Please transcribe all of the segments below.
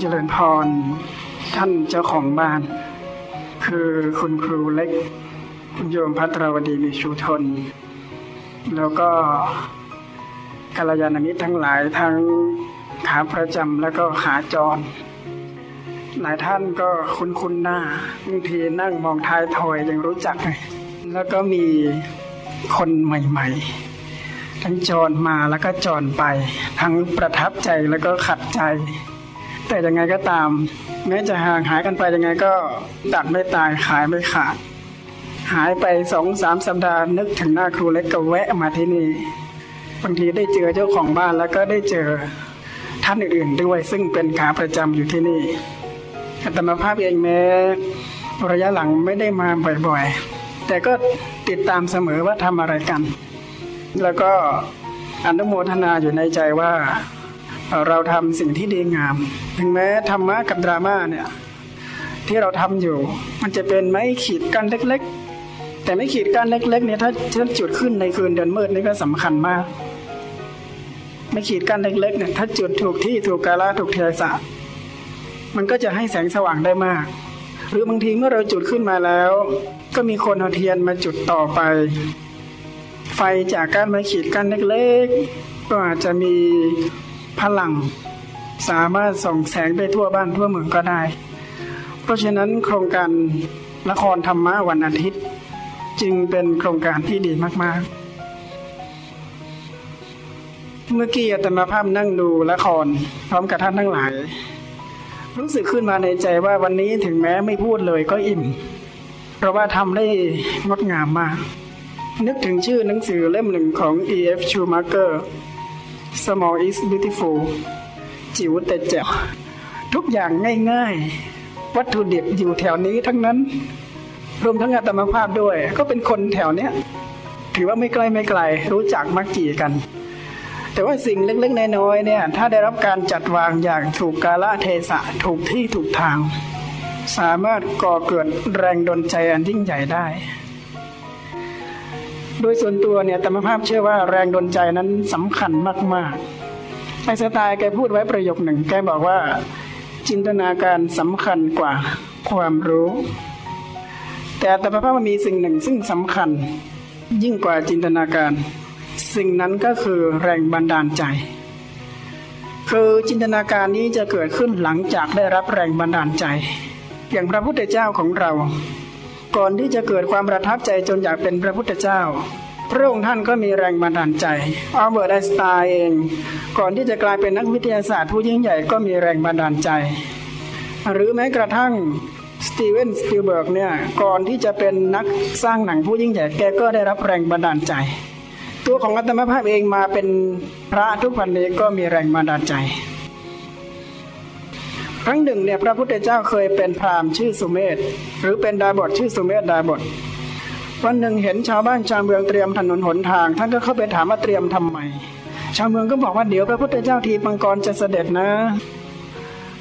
เจริญพร ท่านเจ้าของบ้าน คือคุณครูเล็ก คุณโยมพัทรวดีมีชูทน แล้วก็กัลยาณมิตรทั้งหลายทั้งขาประจำแล้วก็ขาจร หลายท่านก็คุ้นคุ้นหน้าบางทีนั่งมองท้ายถอยยังรู้จักเลยแล้วก็มีคนใหม่ ๆ ทั้งจรมาแล้วก็จรไป ทั้งประทับใจแล้วก็ขัดใจ แต่ยังไงก็ตาม แม้จะห่างหายกันไปยังไงก็ตัดไม่ตายขายไม่ขาด หายไปสองสามสัปดาห์นึกถึงหน้าครูเล็กก็แวะมาที่นี่บางทีได้เจอเจ้าของบ้านแล้วก็ได้เจอท่านอื่นๆด้วยซึ่งเป็นขาประจำอยู่ที่นี่อาตมาภาพเองแม้ระยะหลังไม่ได้มาบ่อยๆ แต่ก็ติดตามเสมอว่าทำอะไรกัน แล้วก็อนุโมทนาอยู่ในใจว่า เราทำสิ่งที่ดีงาม ถึงแม้ธรรมะกับดราม่าเนี่ยที่เราทำอยู่ มันจะเป็นไม้ขีดกันเล็ก ๆ แต่ไม่ขีดกันเล็ก ๆ เนี่ยถ้าถ้าจุดขึ้นในคืนเดือนมืดนี่ก็สำคัญมาก ไม่ขีดกันเล็กๆเนี่ยถ้าจุดถูกที่ถูกกาลถูกเทศะมันก็จะให้แสงสว่างได้มาก หรือบางทีเมื่อเราจุดขึ้นมาแล้ว ก็มีคนเอาเทียนมาจุดต่อไป ไฟจากการไม้ขีดกันเล็ก ๆ ก็อาจจะมี พลัง สามารถส่องแสงไปทั่วบ้านทั่วเมืองก็ได้ เพราะฉะนั้นโครงการละครธรรมะวันอาทิตย์ จึงเป็นโครงการที่ดีมากๆ เมื่อกี้อาตมาภาพนั่งดูละคร พร้อมกับท่านทั้งหลาย รู้สึกขึ้นมาในใจว่าวันนี้ถึงแม้ไม่พูดเลยก็อิ่ม เพราะว่าทำได้งดงามมาก นึกถึงชื่อหนังสือเล่มหนึ่งของ E.F. Schumacher Small is beautiful จิ๋วแต่แจ๋วทุกอย่างง่ายๆ วัตถุดิบอยู่แถวนี้ทั้งนั้น รวมทั้งอาตมาภาพด้วย ก็เป็นคนแถวเนี้ยถือว่าไม่ไกลไม่ไกล รู้จักมักจีกัน แต่ว่าสิ่งเล็กๆน้อยๆเนี่ย ถ้าได้รับการจัดวางอย่างถูกกาลเทศะถูกที่ถูกทาง สามารถก่อเกิดแรงดลใจอันยิ่งใหญ่ได้ โดยส่วนตัวเนี่ยธรรมภาพเชื่อว่าแรงดลใจนั้นสำคัญมากๆไอสไตล์แกพูดไว้ประโยคหนึ่ง แกบอกว่า จินตนาการสำคัญกว่าความรู้ แต่ธรรมภาพมันมีสิ่งหนึ่งซึ่งสำคัญ ยิ่งกว่าจินตนาการ สิ่งนั้นก็คือแรงบันดาลใจ คือจินตนาการนี้จะเกิดขึ้นหลังจากได้รับแรงบันดาลใจ อย่างพระพุทธเจ้าของเรา ก่อนที่จะเกิดความประทับใจจนอยากเป็นพระพุทธเจ้า พระองค์ท่านก็มีแรงบันดาลใจอัลเบิร์ตไอน์สไตน์เอง ก่อนที่จะกลายเป็นนักวิทยาศาสตร์ผู้ยิ่งใหญ่ก็มีแรงบันดาลใจ หรือแม้กระทั่งสตีเวนสปิลเบิร์กเนี่ยก่อนที่จะเป็นนักสร้างหนังผู้ยิ่งใหญ่แกก็ได้รับแรงบันดาลใจ ตัวของอัตมภาพเองมาเป็นพระทุกวันนี้ก็มีแรงบันดาลใจ ครั้งหนึ่งเนี่ยพระพุทธเจ้าเคยเป็นพราหมณ์ชื่อสุเมธหรือเป็นดาบสชื่อสุเมธดาบสวันหนึ่งเห็นชาวบ้านชาวเมืองเตรียมถนนหนทาง ท่านก็เข้าไปถามว่าเตรียมทำไม ชาวเมืองก็บอกว่าเดี๋ยวพระพุทธเจ้าทีปังกรจะเสด็จนะ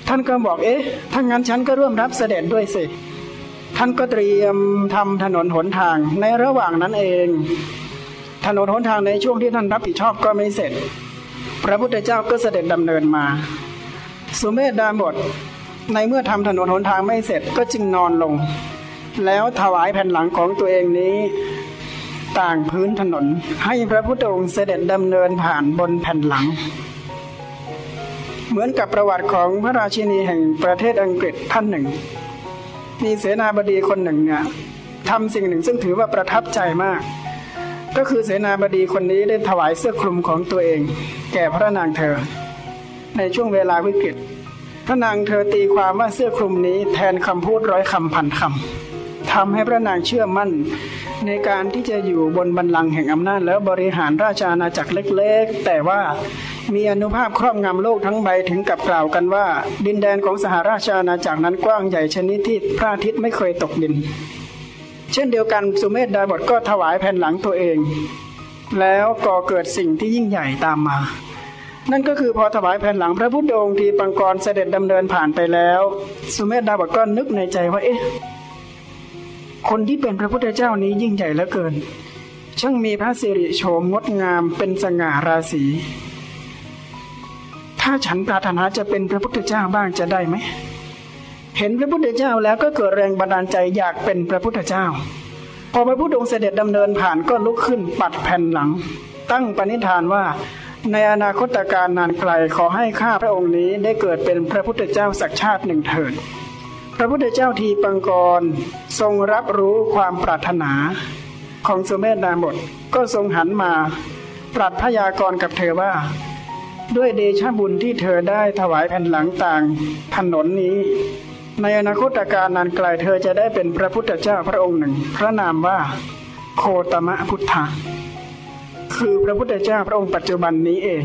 ท่านก็บอกเอ๊ะถ้างั้นฉันก็ร่วมรับเสด็จด้วยสิ ท่านก็เตรียมทำถนนหนทาง ในระหว่างนั้นเอง ถนนหนทางในช่วงที่ท่านรับผิดชอบก็ไม่เสร็จ พระพุทธเจ้าก็เสด็จดำเนินมา สุเมธดาบทในเมื่อทำถนนหนทางไม่เสร็จก็จึงนอนลง แล้วถวายแผ่นหลังของตัวเองนี้ต่างพื้นถนนให้พระพุทธองค์เสด็จดำเนินผ่านบนแผ่นหลัง เหมือนกับประวัติของพระราชินีแห่งประเทศอังกฤษท่านหนึ่ง มีเสนาบดีคนหนึ่งเนี่ยทำสิ่งหนึ่งซึ่งถือว่าประทับใจมาก ก็คือเสนาบดีคนนี้ได้ถวายเสื้อคลุมของตัวเอง แก่พระนางเธอ ในช่วงเวลาวิกฤตพระนางเธอตีความว่าเสื้อคลุมนี้แทนคำพูดร้อยคำพันคำทำให้พระนางเชื่อมั่น ในการที่จะอยู่บนบัลลังก์แห่งอำนาจ แล้วบริหารราชอาณาจักรเล็กๆ แต่ว่ามีอนุภาพครอบงำโลกทั้งใบถึงกับกล่าวกันว่า ดินแดนของสหราชอาณาจักรนั้นกว้างใหญ่ชนิดที่พระอาทิตย์ไม่เคยตกดิน เช่นเดียวกันสุเมธดาบทก็ถวายแผ่นหลังตัวเอง แล้วก่อเกิดสิ่งที่ยิ่งใหญ่ตามมา นั่นก็คือพอถวายแผ่นหลังพระพุทธองค์ที่ปังกรเสด็จดำเนินผ่านไปแล้ว สุเมธดาบก็นึกในใจว่าเอ๊ะคนที่เป็นพระพุทธเจ้านี้ยิ่งใหญ่เหลือเกิน ช่างมีพระสิริโฉมงดงามเป็นสง่าราศีถ้าฉันปรารถนาจะเป็นพระพุทธเจ้าบ้างจะได้ไหมเห็นพระพุทธเจ้าแล้วก็เกิดแรงบันดาลใจอยากเป็นพระพุทธเจ้า พอพระพุทธองค์เสด็จดำเนินผ่านก็ลุกขึ้นปัดแผ่นหลัง ตั้งปณิธานว่า ในอนาคตการนานไกลขอให้ข้าพระองค์นี้ได้เกิดเป็นพระพุทธเจ้าสักชาติหนึ่งเถิด พระพุทธเจ้าทีปังกรทรงรับรู้ความปรารถนาของสุเมธดาบทก็ทรงหันมาปรัชพยากรกับเธอว่า ด้วยเดชะบุญที่เธอได้ถวายแผ่นหลังต่างถนนนี้ ในอนาคตการนานไกลเธอจะได้เป็นพระพุทธเจ้าพระองค์หนึ่ง พระนามว่าโคตมะพุทธะ คือพระพุทธเจ้าพระองค์ปัจจุบันนี้เอง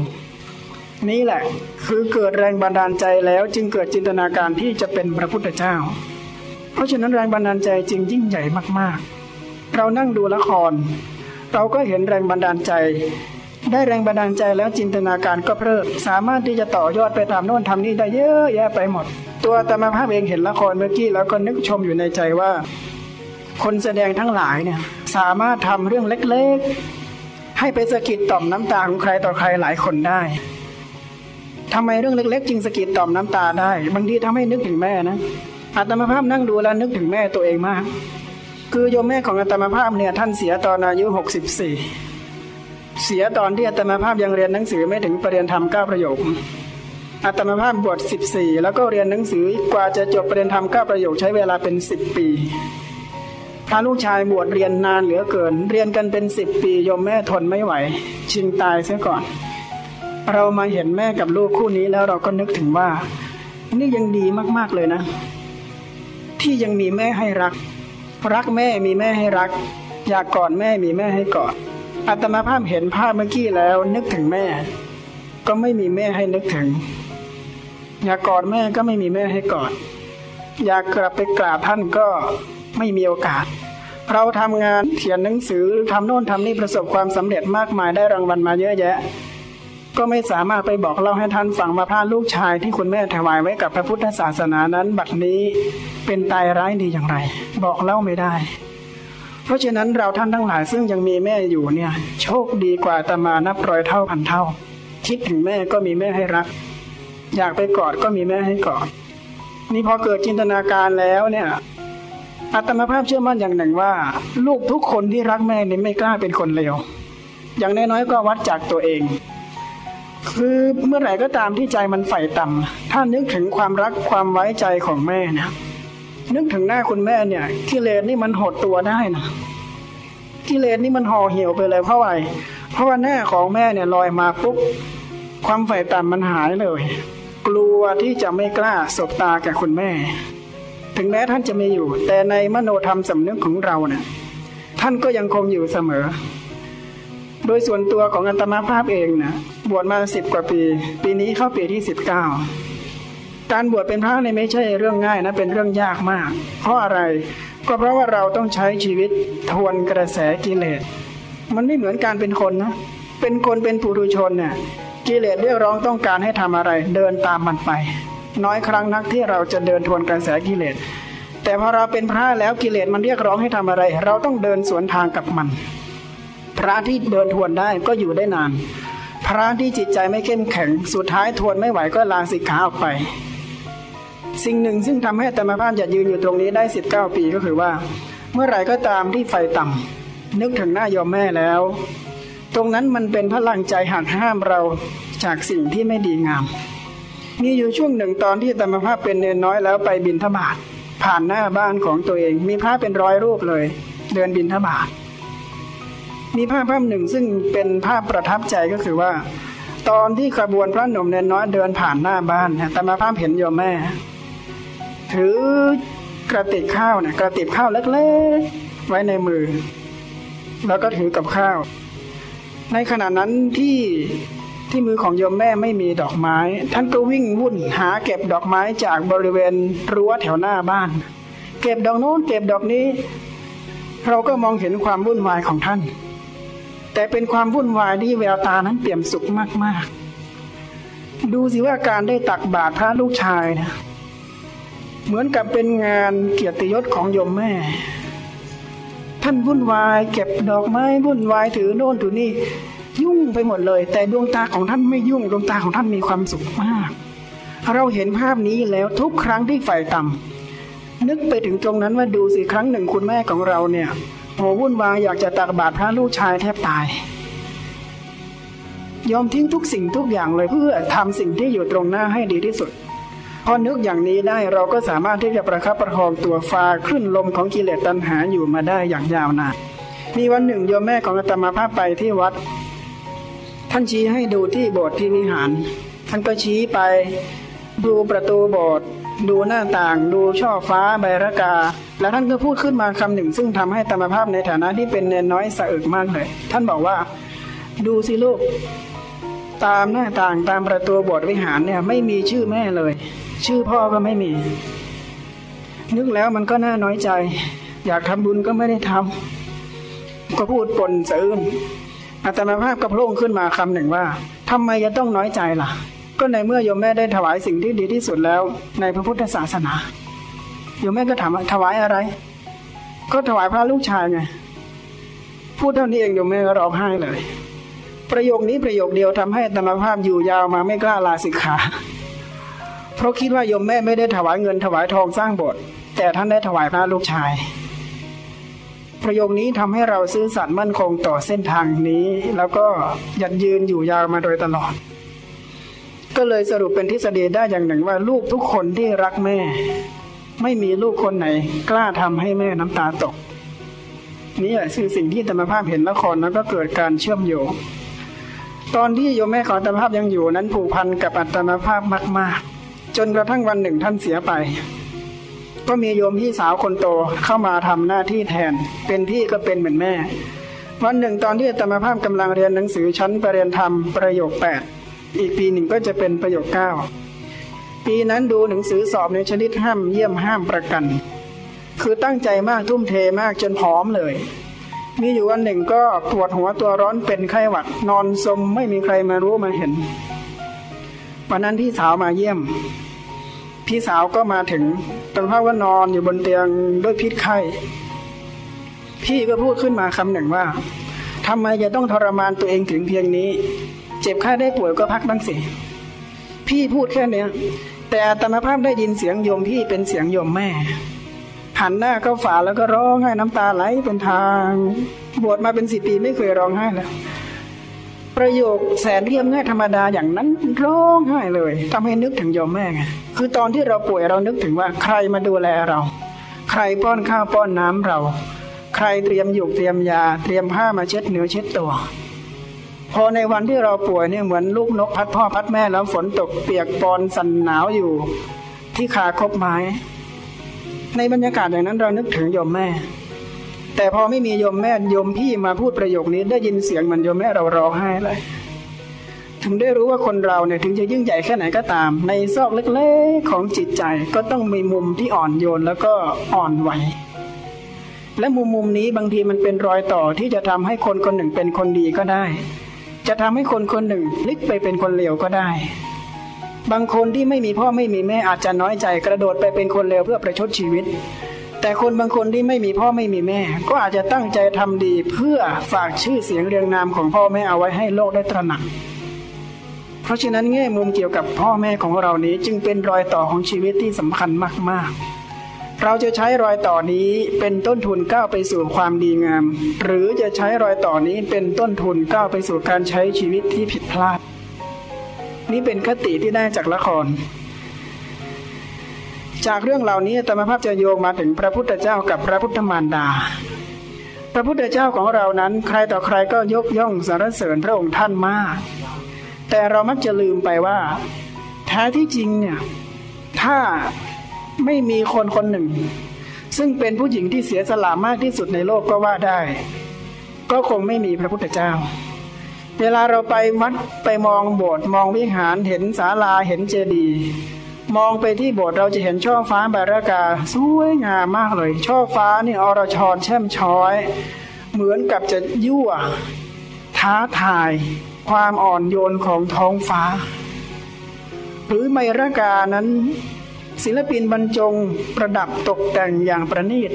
นี่แหละ คือเกิดแรงบันดาลใจแล้วจึงเกิดจินตนาการที่จะเป็นพระพุทธเจ้า เพราะฉะนั้นแรงบันดาลใจจึงยิ่งใหญ่มากๆ เรานั่งดูละคร เราก็เห็นแรงบันดาลใจ ได้แรงบันดาลใจแล้วจินตนาการก็เพิ่มสามารถที่จะต่อยอดไปตามโน่นทำนี่ได้เยอะแยะไปหมด ตัวตมาภาพเองเห็นละครเมื่อกี้แล้วก็นึกชมอยู่ในใจว่าคนแสดงทั้งหลายเนี่ยสามารถทำเรื่องเล็ก ให้ไปสะกิดต่อมน้ำตาของใครต่อใครหลายคนได้ทำไมเรื่องเล็กๆจึงสะกิดต่อมน้ำตาได้ บางทีทำให้นึกถึงแม่นะอาตมาภาพนั่งดูแล้วนึกถึงแม่ตัวเองมาก คือโยมแม่ของอาตมาภาพเนี่ยท่านเสียตอนอายุหกสิบสี่เสียตอนที่อาตมาภาพยังเรียนหนังสือไม่ถึงปรริญญาธรรมเก้าประโยคอาตมาภาพบวชสิบสี่แล้วก็เรียนหนังสือกว่าจะจบปรริญญาธรรมเก้าประโยคใช้เวลาเป็นสิบปี พระลูกชายบวชเรียนนานเหลือเกิน เรียนกันเป็นสิบปียมแม่ทนไม่ไหว ชิงตายเสียก่อน เรามาเห็นแม่กับลูกคู่นี้แล้วเราก็นึกถึงว่า นี่ยังดีมากๆเลยนะ ที่ยังมีแม่ให้รัก รักแม่มีแม่ให้รัก อยากกอดแม่มีแม่ให้กอดอาตมาภาพเห็นภาพเมื่อกี้แล้ว นึกถึงแม่ ก็ไม่มีแม่ให้นึกถึง อยากกอดแม่ก็ไม่มีแม่ให้กอดอยากกลับไปกราบท่านก็ ไม่มีโอกาส เราทำงานเขียนหนังสือทำโน่นทำนี่ประสบความสำเร็จมากมายได้รางวัลมาเยอะแยะ ก็ไม่สามารถไปบอกเล่าให้ท่านฟังมาพาลูกชายที่คุณแม่ถวายไว้กับพระพุทธศาสนานั้น บัดนี้เป็นตายร้ายดีอย่างไร บอกเล่าไม่ได้ เพราะฉะนั้นเราท่านทั้งหลายซึ่งยังมีแม่อยู่เนี่ยโชคดีกว่าตมานับร้อยเท่าพันเท่า คิดถึงแม่ก็มีแม่ให้รัก อยากไปกอดก็มีแม่ให้กอดนี่พอเกิดจินตนาการแล้วเนี่ย อาตมาภาพเชื่อมั่นอย่างหนึ่งว่า ลูกทุกคนที่รักแม่นี่ไม่กล้าเป็นคนเลวอย่างน้อยๆก็วัดจากตัวเอง คือเมื่อไหร่ก็ตามที่ใจมันใฝ่ต่ำถ้านึกถึงความรักความไว้ใจของแม่นะนึกถึงหน้าคุณแม่เนี่ยกิเลสนี่มันหดตัวได้นะกิเลสนี่มันห่อเหี่ยวไปเลยเพราะอะไรเพราะว่าหน้าของแม่เนี่ยลอยมาปุ๊บความใฝ่ต่ำมันหายเลย กลัวที่จะไม่กล้าสบตาแก่คุณแม่ ถึงแม้ท่านจะไมีอยู่ แต่ในมโนธรรมสำนึกของเราเนะ่ยท่านก็ยังคงอยู่เสมอ โดยส่วนตัวของอัตมาภาพเองนะบวชมาสิบกว่าปี ปีนี้เข้าปีที่สิบเก้าการบวชเป็นพระเนี่ยไม่ใช่เรื่องง่ายนะเป็นเรื่องยากมาก เพราะอะไรก็เพราะว่าเราต้องใช้ชีวิตทวนกระแสกิเลส มันไม่เหมือนการเป็นคนนะเป็นคนเป็นปุถุชนเนี่ยกิเลสเรียกร้องต้องการให้ทำอะไร เดินตามมันไป น้อยครั้งนักที่เราจะเดินทวนกระแสกิเลส แต่พอเราเป็นพระแล้วกิเลสมันเรียกร้องให้ทำอะไร เราต้องเดินสวนทางกับมัน พระที่เดินทวนได้ก็อยู่ได้นาน พระที่จิตใจไม่เข้มแข็งสุดท้ายทวนไม่ไหวก็ลาสิกขาออกไป สิ่งหนึ่งซึ่งทำให้ธรรมภาพจะยืนอยู่ตรงนี้ได้สิบเก้าปีก็คือว่า เมื่อไหร่ก็ตามที่ไฟต่ำนึกถึงหน้ายอมแม่แล้ว ตรงนั้นมันเป็นพลังใจหักห้ามเราจากสิ่งที่ไม่ดีงาม มีอยู่ช่วงหนึ่งตอนที่ธรรมภาพเป็นเนนน้อยแล้วไปบินทบาทผ่านหน้าบ้านของตัวเอง มีพระเป็นร้อยรูปเลย เดินบินทบาทมีภาพภาพหนึ่งซึ่งเป็นภาพประทับใจก็คือว่า ตอนที่ขบวนพระหนุ่มเนนน้อยเดินผ่านหน้าบ้านธรรมภาพเห็นโยมแม่ ถือกระติกข้าวเนี่ยกระติบข้าวเล็กๆไว้ในมือ แล้วก็ถือกับข้าว ในขณะนั้นที่ ที่มือของโยมแม่ไม่มีดอกไม้ ท่านก็วิ่งวุ่นหาเก็บดอกไม้จากบริเวณรั้วแถวหน้าบ้าน เก็บดอกโน้นเก็บดอกนี้ เราก็มองเห็นความวุ่นวายของท่าน แต่เป็นความวุ่นวายที่แววตานั้นเปี่ยมสุขมากๆ ดูสิว่าการได้ตักบาตรพระลูกชายนะเหมือนกับเป็นงานเกียรติยศของโยมแม่ ท่านวุ่นวาย เก็บดอกไม้วุ่นวายถือโน่นถือนี่ ยุ่งไปหมดเลย แต่ดวงตาของท่านไม่ยุ่ง ดวงตาของท่านมีความสุขมาก เราเห็นภาพนี้แล้วทุกครั้งที่ฝ่ายต่ำนึกไปถึงตรงนั้นว่าดูสิครั้งหนึ่งคุณแม่ของเราเนี่ยโหวุ่นวายอยากจะตักบาตรพระลูกชายแทบตาย ยอมทิ้งทุกสิ่งทุกอย่างเลยเพื่อทำสิ่งที่อยู่ตรงหน้าให้ดีที่สุดพอนึกอย่างนี้ได้เราก็สามารถที่จะประคับประคองตัวฟ้าขึ้นลมของกิเลสตัณหาอยู่มาได้อย่างยาวนานมีวันหนึ่งโยมแม่ของอาตมาภาพไปที่วัด ท่านชี้ให้ดูที่โบสถ์ที่วิหาร ท่านก็ชี้ไป ดูประตูโบสถ์ดูหน้าต่าง ดูช่อฟ้าใบระกา แล้วท่านก็พูดขึ้นมาคำหนึ่ง ซึ่งทำให้ธรรมภาพในฐานะที่เป็นเนนน้อยสะอึกมากเลย ท่านบอกว่า ดูสิลูก ตามหน้าต่างตามประตูโบสถ์วิหารเนี่ยไม่มีชื่อแม่เลย ชื่อพ่อก็ไม่มี นึกแล้วมันก็น่าน้อยใจ อยากทำบุญก็ไม่ได้ทำก็พูดปนสะอื้น อาตมาภาพก็โล่ขึ้นมาคำหนึ่งว่าทำไมจะต้องน้อยใจล่ะ ก็ในเมื่อโยมแม่ได้ถวายสิ่งที่ดีที่สุดแล้ว ในพระพุทธศาสนาโยมแม่ก็ถามว่าถวายอะไร ก็ถวายพระลูกชายไงพูดเท่านี้เองโยมแม่ก็ร้องไห้เลย ประโยคนี้ประโยคเดียวทำให้อาตมาภาพอยู่ยาวมาไม่กล้าลาสิกขาเพราะคิดว่าโยมแม่ไม่ได้ถวายเงินถวายทองสร้างโบสถ์แต่ท่านได้ถวายพระลูกชาย ประโยคนี้ทำให้เราซื่อสัตย์มั่นคงต่อเส้นทางนี้ แล้วก็ยันยืนอยู่ยาวมาโดยตลอด ก็เลยสรุปเป็นทฤษฎีได้อย่างหนึ่งว่าลูกทุกคนที่รักแม่ ไม่มีลูกคนไหน กล้าทำให้แม่น้ำตาตกนี่แหละคือสิ่งที่ธรรมภาพเห็นละครแล้วก็เกิดการเชื่อมโยงตอนที่โยมแม่ของอัตมภาพยังอยู่นั้นผูกพันกับอัตมภาพมาก ๆ จนกระทั่งวันหนึ่งท่านเสียไป ก็มีโยมพี่สาวคนโตเข้ามาทำหน้าที่แทน เป็นพี่ก็เป็นเหมือนแม่ วันหนึ่งตอนที่อัตมภาพกำลังเรียนหนังสือชั้นปรริญญาธรรมประโยคแปดอีกปีหนึ่งก็จะเป็นประโยคเก้าปีนั้นดูหนังสือสอบในชนิดห้ามเยี่ยมห้ามประกัน คือตั้งใจมากทุ่มเทมากจนผอมเลย มีอยู่วันหนึ่งก็ปวดหัวตัวร้อนเป็นไข้หวัดนอนสมไม่มีใครมารู้มาเห็น วันนั้นพี่สาวมาเยี่ยม พี่สาวก็มาถึงตอนภาพว่านอนอยู่บนเตียงด้วยพิษไข้ พี่ก็พูดขึ้นมาคำหนึ่งว่าทำไมจะต้องทรมานตัวเองถึงเพียงนี้ เจ็บไข้ได้ป่วยก็พักบ้างสิ พี่พูดแค่เนี้ย แต่อาตมภาพได้ยินเสียงโยมพี่เป็นเสียงโยมแม่หันหน้าเข้าฝาแล้วก็ร้องไห้น้ำตาไหลเป็นทาง บวชมาเป็นสิปีไม่เคยร้องไห้เลย ประโยคแสนเรียบง่ายธรรมดาอย่างนั้นร้องไห้เลยทำให้นึกถึงโยมแม่ไงคือตอนที่เราป่วยเรานึกถึงว่าใครมาดูแลเรา ใครป้อนข้าวป้อนน้ำเรา ใครเตรียมหยูกเตรียมยา เตรียมผ้ามาเช็ดเนื้อเช็ดตัว พอในวันที่เราป่วยเนี่ยเหมือนลูกนกพัดพ่อพัดแม่แล้วฝนตกเปียกปอนสันหนาวอยู่ ที่ขาคบไม้ ในบรรยากาศอย่างนั้นเรานึกถึงโยมแม่ แต่พอไม่มีโยมแม่โยมพี่มาพูดประโยคนี้ ได้ยินเสียงมือนโยมแม่เราร้องไห้เลย ถึงได้รู้ว่าคนเราเนี่ยถึงจะยิ่งใหญ่แค่ไหนก็ตาม ในซอกเล็กๆของจิตใจก็ต้องมีมุมที่อ่อนโยนแล้วก็อ่อนไหวและมุมมุมนี้บางทีมันเป็นรอยต่อที่จะทำให้คนคนหนึ่งเป็นคนดีก็ได้ จะทำให้คนคนหนึ่งพลิกไปเป็นคนเลวก็ได้ บางคนที่ไม่มีพ่อไม่มีแม่อาจจะน้อยใจกระโดดไปเป็นคนเลวเพื่อประชดชีวิต แต่คนบางคนที่ไม่มีพ่อไม่มีแม่ ก็อาจจะตั้งใจทำดีเพื่อฝากชื่อเสียงเรียงนามของพ่อแม่เอาไว้ให้โลกได้ตระหนัก เพราะฉะนั้นแง่มุมเกี่ยวกับพ่อแม่ของเรานี้จึงเป็นรอยต่อของชีวิตที่สำคัญมาก ๆ เราจะใช้รอยต่อนี้เป็นต้นทุนก้าวไปสู่ความดีงาม หรือจะใช้รอยต่อนี้เป็นต้นทุนก้าวไปสู่การใช้ชีวิตที่ผิดพลาด นี่เป็นคติที่ได้จากละคร จากเรื่องเหล่านี้ธรรมภาพจะโยงมาถึงพระพุทธเจ้ากับพระพุทธมารดา พระพุทธเจ้าของเรานั้น ใครต่อใครก็ยกย่องสรรเสริญพระองค์ท่านมาก แต่เรามักจะลืมไปว่าแท้ที่จริงเนี่ยถ้าไม่มีคนคนหนึ่ง ซึ่งเป็นผู้หญิงที่เสียสละมากที่สุดในโลกก็ว่าได้ ก็คงไม่มีพระพุทธเจ้า เวลาเราไปวัดไปมองโบสถ์มองวิหารเห็นศาลาเห็นเจดีย์ มองไปที่โบสถ์เราจะเห็นช่อฟ้าบารากาสวยงามมากเลย ช่อฟ้านี่อรชรแช่มช้อย เหมือนกับจะยั่ว ท้าทาย ความอ่อนโยนของท้องฟ้า หรือไมรากานั้น ศิลปินบรรจงประดับตกแต่งอย่างประณีต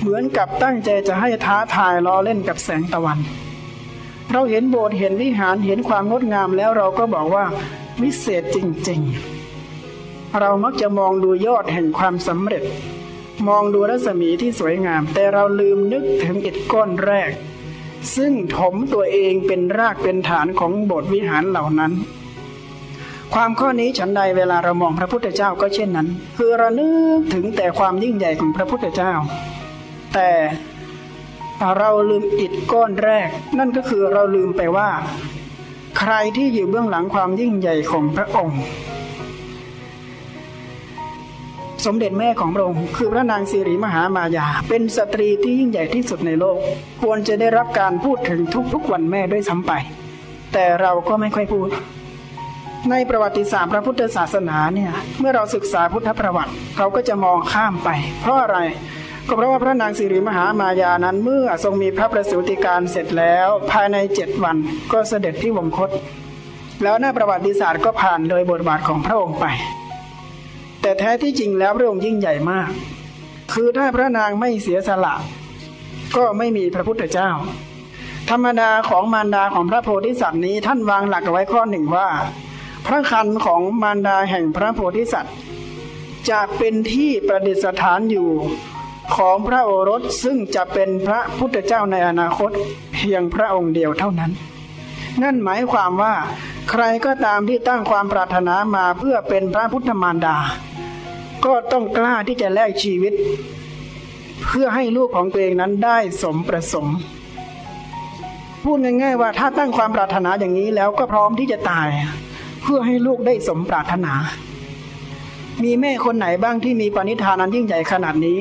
เหมือนกับตั้งใจจะให้ท้าทายล้อเล่นกับแสงตะวัน เราเห็นโบสถ์เห็นวิหารเห็นความงดงามแล้วเราก็บอกว่าวิเศษจริง ๆ เรามักจะมองดูยอดแห่งความสำเร็จ มองดูรัศมีที่สวยงาม แต่เราลืมนึกถึงอิฐก้อนแรก ซึ่งถมตัวเองเป็นรากเป็นฐานของโบสถ์วิหารเหล่านั้น ความข้อนี้ฉันใดเวลาเรามองพระพุทธเจ้าก็เช่นนั้น คือเรานึกถึงแต่ความยิ่งใหญ่ของพระพุทธเจ้า แต่เราลืมอิฐก้อนแรก นั่นก็คือเราลืมไปว่า ใครที่อยู่เบื้องหลังความยิ่งใหญ่ของพระองค์ สมเด็จแม่ของพระองค์คือพระนางสิริมหามายา เป็นสตรีที่ยิ่งใหญ่ที่สุดในโลก ควรจะได้รับการพูดถึงทุกๆวันแม่ด้วยซ้ำไป แต่เราก็ไม่ค่อยพูด ในประวัติศาสตร์พระพุทธศาสนาเนี่ยเมื่อเราศึกษาพุทธประวัติ เราก็จะมองข้ามไป เพราะอะไรก็เพราะว่าพระนางสิริมหามายานั้นเมื่อทรงมีพระประสูติการเสร็จแล้ว ภายในเจ็ดวันก็เสด็จที่วงคต แล้วหน้าประวัติศาสตร์ก็ผ่านโดยบทบาทของพระองค์ไป แต่แท้ที่จริงแล้วพระองค์ยิ่งใหญ่มาก คือถ้าพระนางไม่เสียสละ ก็ไม่มีพระพุทธเจ้า ธรรมดาของมารดาของพระโพธิสัตว์นี้ท่านวางหลักไว้ข้อหนึ่งว่า พระคันของมารดาแห่งพระโพธิสัตว์จะเป็นที่ประดิษฐานอยู่ของพระโอรสซึ่งจะเป็นพระพุทธเจ้าในอนาคตเพียงพระองค์เดียวเท่านั้น นั่นหมายความว่า ใครก็ตามที่ตั้งความปรารถนามาเพื่อเป็นพระพุทธมารดา ก็ต้องกล้าที่จะแลกชีวิต เพื่อให้ลูกของตัวเองนั้นได้สมประสงค์พูดง่ายๆว่าถ้าตั้งความปรารถนาอย่างนี้แล้วก็พร้อมที่จะตาย เพื่อให้ลูกได้สมปรารถนา มีแม่คนไหนบ้างที่มีปณิธานันยิ่งใหญ่ขนาดนี้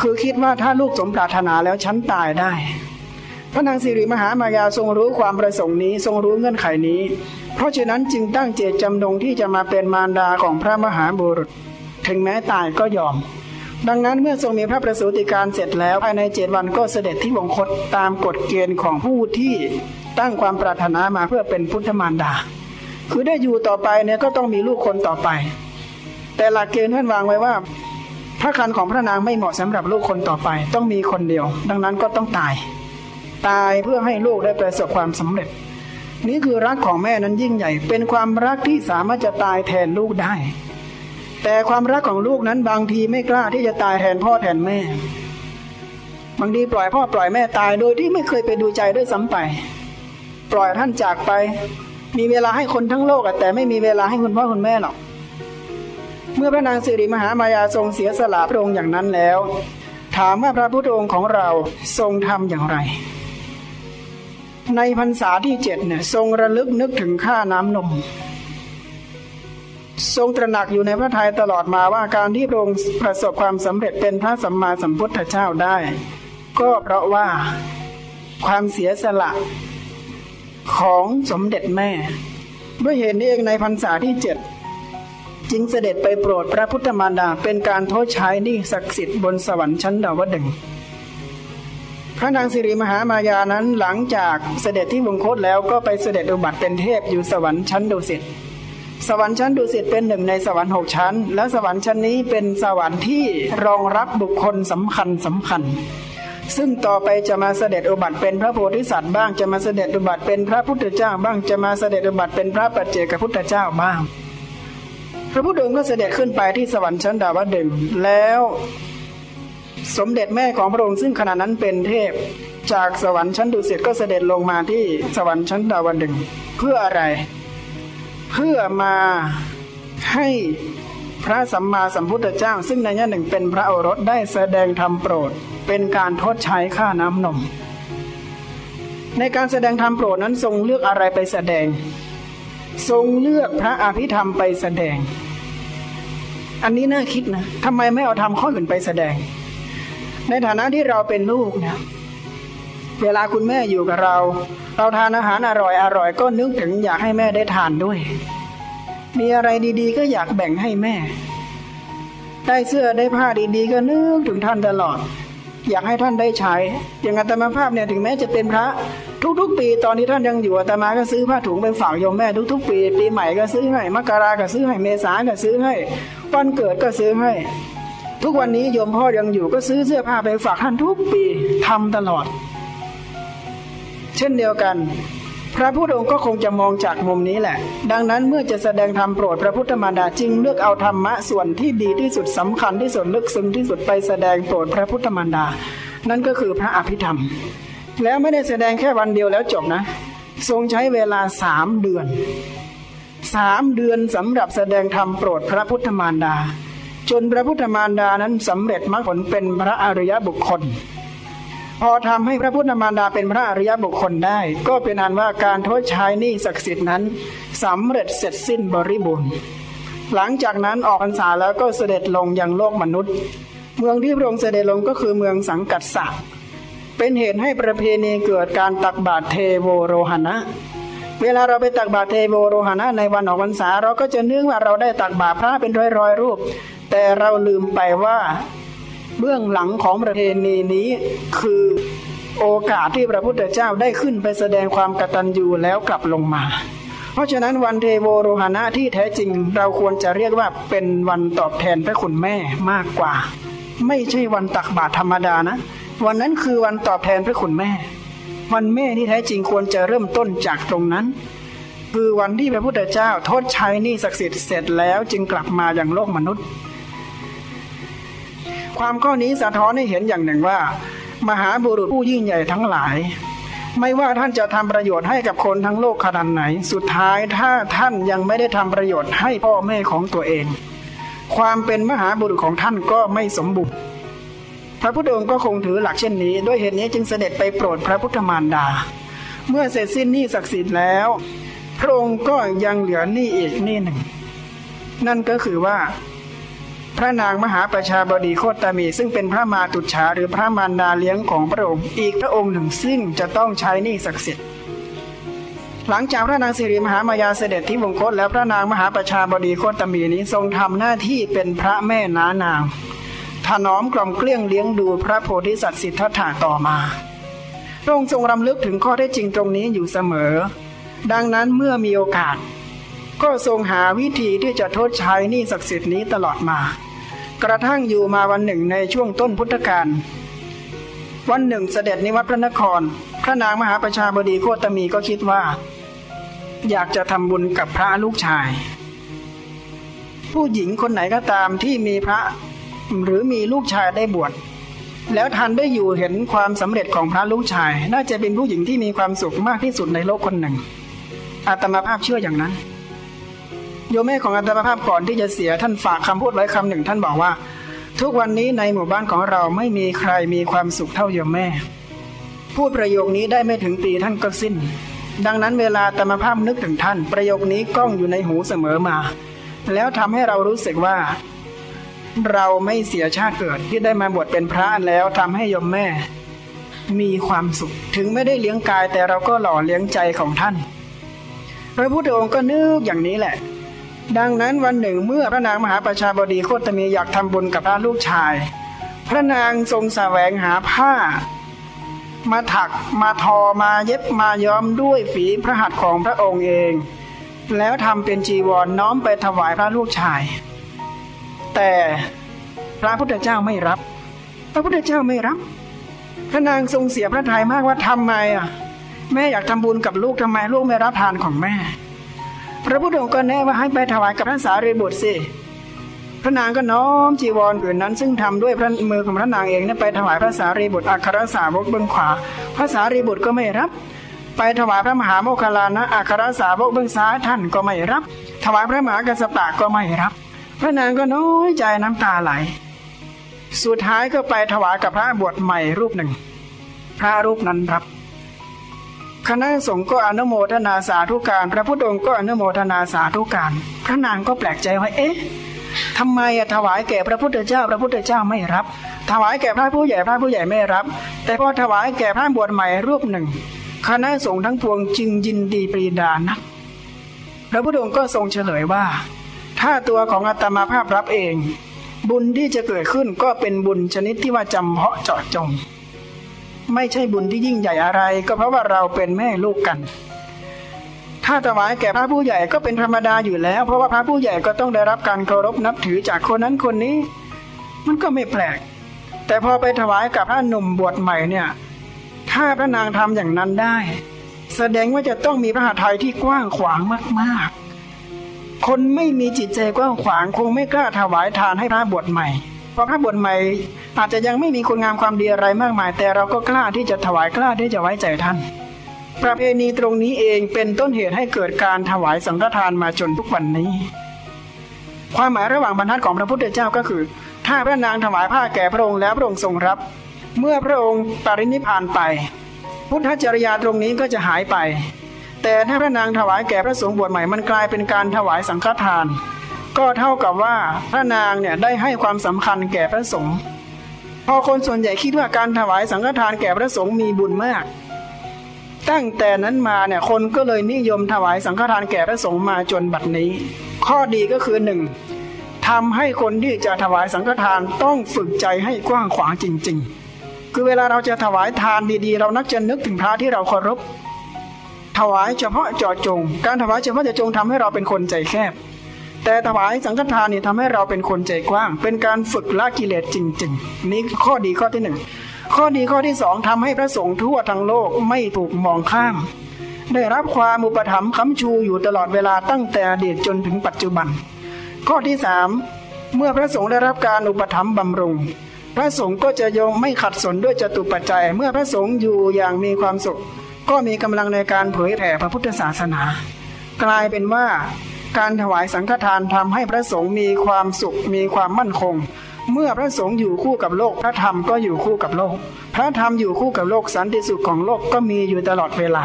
คือคิดว่าถ้าลูกสมปรารถนาแล้วฉันตายได้ พระนางสิริมหามายาทรงรู้ความประสงค์นี้ทรงรู้เงื่อนไขนี้ เพราะฉะนั้นจึงตั้งเจตจำนงที่จะมาเป็นมารดาของพระมหาบุรุษ ถึงแม้ตายก็ยอม ดังนั้นเมื่อทรงมีพระประสูติการเสร็จแล้วภายในเจ็ดวันก็เสด็จที่วงคตตามกฎเกณฑ์ของผู้ที่ตั้งความปรารถนามาเพื่อเป็นพุทธมารดา คือได้อยู่ต่อไปเนี่ยก็ต้องมีลูกคนต่อไป แต่หลักเกณฑ์ท่านวางไว้ว่า พระคันของพระนางไม่เหมาะสำหรับลูกคนต่อไป ต้องมีคนเดียว ดังนั้นก็ต้องตาย ตายเพื่อให้ลูกได้ประสบความสำเร็จ นี่คือรักของแม่นั้นยิ่งใหญ่ เป็นความรักที่สามารถจะตายแทนลูกได้ แต่ความรักของลูกนั้นบางทีไม่กล้าที่จะตายแทนพ่อแทนแม่ บางทีปล่อยพ่อปล่อยแม่ตายโดยที่ไม่เคยไปดูใจด้วยซ้ำไป ปล่อยท่านจากไป มีเวลาให้คนทั้งโลกแต่ไม่มีเวลาให้คุณพ่อคุณแม่หรอกเมื่อพระนางสิริมหามายาทรงเสียสละพระองค์อย่างนั้นแล้ว ถามว่าพระพุทธองค์ของเราทรงทำอย่างไร ในพรรษาที่เจ็ดเนี่ยทรงระลึกนึกถึงข้าน้ำนม ทรงตระหนักอยู่ในพระทัยตลอดมาว่าการที่พระองค์ประสบความสำเร็จเป็นพระสัมมาสัมพุทธเจ้าได้ ก็เพราะว่าความเสียสละของสมเด็จแม่ ด้วยเหตุนี้เองในพรรษาที่เจ็ดจึงเสด็จไปโปรดพระพุทธมารดาเป็นการโทดใช้นี่ศักดิ์สิทธิ์บนสวรรค์ชั้นดาวดึงพระนางสิริมหามายานั้นหลังจากเสด็จที่วงโคตแล้วก็ไปเสด็จอุบัติเป็นเทพอยู่สวรรค์ชั้นดุสิต สวรรค์ชั้นดุสิตเป็นหนึ่งในสวรรค์หกชั้น และสวรรค์ชั้นนี้เป็นสวรรค์ที่รองรับบุคคลสำคัญสำคัญ ซึ่งต่อไปจะมาเสด็จอุบัติเป็นพระโพธิสัตว์บ้างจะมาเสด็จอุบัติเป็นพระพุทธเจ้าบ้างจะมาเสด็จอุบัติเป็นพระปัจเจกพุทธเจ้าบ้าง พระพุทธองค์ก็เสด็จขึ้นไปที่สวรรค์ชั้นดาวดึงแล้วสมเด็จแม่ของพระองค์ซึ่งขณะนั้นเป็นเทพ จากสวรรค์ชั้นดุสิตก็เสด็จลงมาที่สวรรค์ชั้นดาวดึงเพื่ออะไร เพื่อมาให้พระสัมมาสัมพุทธเจ้า ซึ่งในย่หนึ่งเป็นพระโอรสได้แสดงธรรมโปรด เป็นการทดใช้ค่าน้ำนม ในการแสดงธรรมโปรดนั้นทรงเลือกอะไรไปแสดง ทรงเลือกพระอภิธรรมไปแสดง อันนี้น่าคิดนะทำไมไม่เอาทำข้ออื่นไปแสดง ในฐานะที่เราเป็นลูกเนี่ย เวลาคุณแม่อยู่กับเรา เราทานอาหารอร่อยอร่อยก็นึกถึงอยากให้แม่ได้ทานด้วย มีอะไรดีๆ ก็อยากแบ่งให้แม่ ได้เสื้อได้ผ้าดีๆ ก็นึกถึงท่านตลอด อยากให้ท่านได้ใช้ อย่างอาตมาภาพเนี่ยถึงแม้จะเป็นพระ ทุกๆ ปีตอนนี้ท่านยังอยู่อาตมาก็ซื้อผ้าถุงไปฝากโยมแม่ทุกๆ ปี ปีใหม่ก็ซื้อให้มกราก็ซื้อให้เมษาก็ซื้อให้วันเกิดก็ซื้อให้ ทุกวันนี้โยมพ่อยังอยู่ก็ซื้อเสื้อผ้าไปฝากท่านทุกปีทำตลอด เช่นเดียวกัน พระพุทธองค์ก็คงจะมองจากมุมนี้แหละ ดังนั้นเมื่อจะแสดงธรรมโปรดพระพุทธมารดาจึงเลือกเอาธรรมะส่วนที่ดีที่สุดสำคัญที่สุดลึกซึ้งที่สุดไปแสดงโปรดพระพุทธมารดา นั่นก็คือพระอภิธรรม แล้วไม่ได้แสดงแค่วันเดียวแล้วจบนะ ทรงใช้เวลาสามเดือนสามเดือนสำหรับแสดงธรรมโปรดพระพุทธมารดา จนพระพุทธมารดานั้นสำเร็จมรรคผลเป็นพระอริยบุคคล อทำให้พระพุทธมารดาเป็นพระอริยบุคคลได้ ก็เป็นอันว่าการทดใช้นี่ศักดิ์สิทธิ์นั้นสำเร็จเสร็จสิ้นบริบูรณ์หลังจากนั้นออกพรรษาแล้วก็เสด็จลงยังโลกมนุษย์ เมืองที่พระองค์เสด็จลงก็คือเมืองสังกัดสะเป็นเหตุให้ประเพณีเกิดการตักบาตรเทโวโรหณะเวลาเราไปตักบาตรเทโวโรหณะในวันออกพรรษาเราก็จะนึกว่าเราได้ตักบาตรพระเป็นร้อยร้อยรูป แต่เราลืมไปว่า เบื้องหลังของประเพณีนี้คือโอกาสที่พระพุทธเจ้าได้ขึ้นไปแสดงความกตัญญูแล้วกลับลงมา เพราะฉะนั้นวันเทโวโรหณะที่แท้จริงเราควรจะเรียกว่าเป็นวันตอบแทนพระคุณแม่มากกว่า ไม่ใช่วันตักบาตรธรรมดานะ วันนั้นคือวันตอบแทนพระคุณแม่ วันแม่ที่แท้จริงควรจะเริ่มต้นจากตรงนั้น คือวันที่พระพุทธเจ้าทดใช้นี่ศักดิ์สิทธิ์เสร็จแล้วจึงกลับมาอย่างโลกมนุษย์ ความข้อนี้สะท้อนให้เห็นอย่างหนึ่งว่า มหาบุรุษผู้ยิ่งใหญ่ทั้งหลาย ไม่ว่าท่านจะทำประโยชน์ให้กับคนทั้งโลกขนาดไหน สุดท้ายถ้าท่านยังไม่ได้ทำประโยชน์ให้พ่อแม่ของตัวเอง ความเป็นมหาบุรุษของท่านก็ไม่สมบูรณ์พระพุทธองค์ก็คงถือหลักเช่นนี้ ด้วยเหตุนี้จึงเสด็จไปโปรดพระพุทธมารดา เมื่อเสร็จสิ้นหนี้ศักดิ์สิทธิ์แล้ว พระองค์ก็ยังเหลือหนี้อีกหนี้หนึ่ง นั่นก็คือว่า พระนางมหาประชาบดีโคตมี ซึ่งเป็นพระมาตุฉาหรือพระมารดาเลี้ยงของพระองค์ อีกพระองค์หนึ่งซึ่งจะต้องใช้นี้ศักดิ์สิทธิ์หลังจากพระนางสิริมหามายาเสด็จที่วงคตแล้วพระนางมหาประชาบดีโคตมีนี้ทรงทำหน้าที่เป็นพระแม่นานางถนอมกล่อมเกลี้ยงเลี้ยงดูพระโพธิสัตว์สิทธัตถะต่อมาพระองค์ทรงรำลึกถึงข้อเท็จจริงตรงนี้อยู่เสมอ ดังนั้นเมื่อมีโอกาส ก็ทรงหาวิธีที่จะทดใช้นี่ศักดิ์สิทธิ์นี้ตลอดมา กระทั่งอยู่มาวันหนึ่งในช่วงต้นพุทธกาลวันหนึ่งเสด็จนิวัตพระนคร พระนางมหาประชาบดีโคตมีก็คิดว่า อยากจะทำบุญกับพระลูกชาย ผู้หญิงคนไหนก็ตามที่มีพระหรือมีลูกชายได้บวชแล้วทันได้อยู่เห็นความสำเร็จของพระลูกชาย น่าจะเป็นผู้หญิงที่มีความสุขมากที่สุดในโลกคนหนึ่งอาตมาภาพเชื่ออย่างนั้น โยมแม่ของอาตมาภาพก่อนที่จะเสียท่านฝากคำพูดไว้คำหนึ่ง ท่านบอกว่า ทุกวันนี้ในหมู่บ้านของเราไม่มีใครมีความสุขเท่าโยมแม่ พูดประโยคนี้ได้ไม่ถึงปีท่านก็สิ้น ดังนั้นเวลาตมาภาพนึกถึงท่าน ประโยคนี้ก้องอยู่ในหูเสมอมา แล้วทำให้เรารู้สึกว่า เราไม่เสียชาติเกิดที่ได้มาบวชเป็นพระแล้วทำให้โยมแม่ มีความสุขถึงไม่ได้เลี้ยงกายแต่เราก็หล่อเลี้ยงใจของท่านพระพุทธองค์ก็นึกอย่างนี้แหละ ดังนั้นวันหนึ่งเมื่อพระนางมหาประชาบดีโคตมีอยากทำบุญกับพระลูกชาย พระนางทรงสแสวงหาผ้า มาถักมาทอมาเย็บมาย้อมด้วยฝีพระหัตถ์ของพระองค์เอง แล้วทำเป็นจีวรนน้อมไปถวายพระลูกชาย แต่พระพุทธเจ้าไม่รับ พระพุทธเจ้าไม่รับ พระนางทรงเสียพระทัยมากว่าทำไมอะ แม่อยากทำบุญกับลูกทำไมลูกไม่รับทานของแม่ พระพุทธองค์ก็แนะว่าให้ไปถวายกับพระสารีบุตรสิพระนางก็น้อมจีวรผืนนั้น ซึ่งทำด้วยพระมือของพระนางเองนั้นไปถวายพระสารีบุตรอัครสาวกเบื้องขวา พระสารีบุตรก็ไม่รับ ไปถวายพระมหาโมคคลานะอัครสาวกเบื้องซ้ายท่านก็ไม่รับ ถวายพระมหากัสปะก็ไม่รับ พระนางก็น้อยใจน้ำตาไหล สุดท้ายก็ไปถวายกับพระบวชใหม่รูปหนึ่ง พระรูปนั้นรับ คณะสงฆ์ก็อนุโมทนาสาธุการ พระพุทธองค์ก็อนุโมทนาสาธุการ พระนางก็แปลกใจว่าเอ๊ะทำไมถวายแก่พระพุทธเจ้า พระพุทธเจ้าไม่รับ ถวายแก่พระผู้ใหญ่พระผู้ใหญ่ไม่รับ แต่พอถวายแก่พระบวชใหม่รูปหนึ่ง คณะสงฆ์ทั้งพวงจึงยินดีปรีดานัก พระพุทธองค์ก็ทรงเฉลยว่า ถ้าตัวของอาตมาภาพรับเอง บุญที่จะเกิดขึ้นก็เป็นบุญชนิดที่ว่าจำเพาะเจาะจง ไม่ใช่บุญที่ยิ่งใหญ่อะไร ก็เพราะว่าเราเป็นแม่ลูกกัน ถ้าถวายแก่พระผู้ใหญ่ก็เป็นธรรมดาอยู่แล้ว เพราะว่าพระผู้ใหญ่ก็ต้องได้รับการเคารพนับถือจากคนนั้นคนนี้ มันก็ไม่แปลก แต่พอไปถวายกับพระหนุ่มบวชใหม่เนี่ย ถ้าพระนางทำอย่างนั้นได้ แสดงว่าจะต้องมีพระหัตถ์ที่กว้างขวางมากๆ คนไม่มีจิตใจกว้างขวางคงไม่กล้าถวายทานให้พระบวชใหม่ พราะพระบวชใหม่ อาจจะยังไม่มีคุณงามความดีอะไรมากมาย แต่เราก็กล้าที่จะถวายกล้าที่จะไว้ใจท่าน ประเพณีตรงนี้เองเป็นต้นเหตุให้เกิดการถวายสังฆทานมาจนทุกวันนี้ ความหมายระหว่างบรรทัดของพระพุทธเจ้าก็คือ ถ้าพระนางถวายผ้าแก่พระองค์แล้วพระองค์ทรงรับ เมื่อพระองค์ปรินิพพานไป พุทธจริยาตรงนี้ก็จะหายไป แต่ถ้าพระนางถวายแก่พระสงฆ์บวชใหม่มันกลายเป็นการถวายสังฆทาน ก็เท่ากับว่าพระนางเนี่ยได้ให้ความสำคัญแก่พระสงฆ์พอคนส่วนใหญ่คิดว่าการถวายสังฆทานแก่พระสงฆ์มีบุญมาก ตั้งแต่นั้นมาเนี่ยคนก็เลยนิยมถวายสังฆทานแก่พระสงฆ์มาจนบัดนี้ ข้อดีก็คือหนึ่งทำให้คนที่จะถวายสังฆทานต้องฝึกใจให้กว้างขวางจริง ๆ คือเวลาเราจะถวายทานดีๆ เรานักจะนึกถึงพระที่เราเคารพถวายเฉพาะเจาะจง การถวายเฉพาะเจาะจงทำให้เราเป็นคนใจแคบ แต่ถวายสังฆทานนี่ทำให้เราเป็นคนใจกว้าง เป็นการฝึกละกิเลสจริง ๆ นี่ข้อดีข้อที่หนึ่งข้อดีข้อที่สองทำให้พระสงฆ์ทั่วทั้งโลกไม่ถูกมองข้าม ได้รับความอุปถัมภ์ค้ำชูอยู่ตลอดเวลาตั้งแต่อดีตจนถึงปัจจุบัน ข้อที่สามเมื่อพระสงฆ์ได้รับการอุปถัมภ์บำรุง พระสงฆ์ก็จะยงไม่ขัดสนด้วยจตุปัจจัย เมื่อพระสงฆ์อยู่อย่างมีความสุข ก็มีกำลังในการเผยแผ่พระพุทธศาสนา กลายเป็นว่า การถวายสังฆทานทำให้พระสงฆ์มีความสุขมีความมั่นคง เมื่อพระสงฆ์อยู่คู่กับโลก พระธรรมก็อยู่คู่กับโลก พระธรรมอยู่คู่กับโลกสันติสุขของโลกก็มีอยู่ตลอดเวลา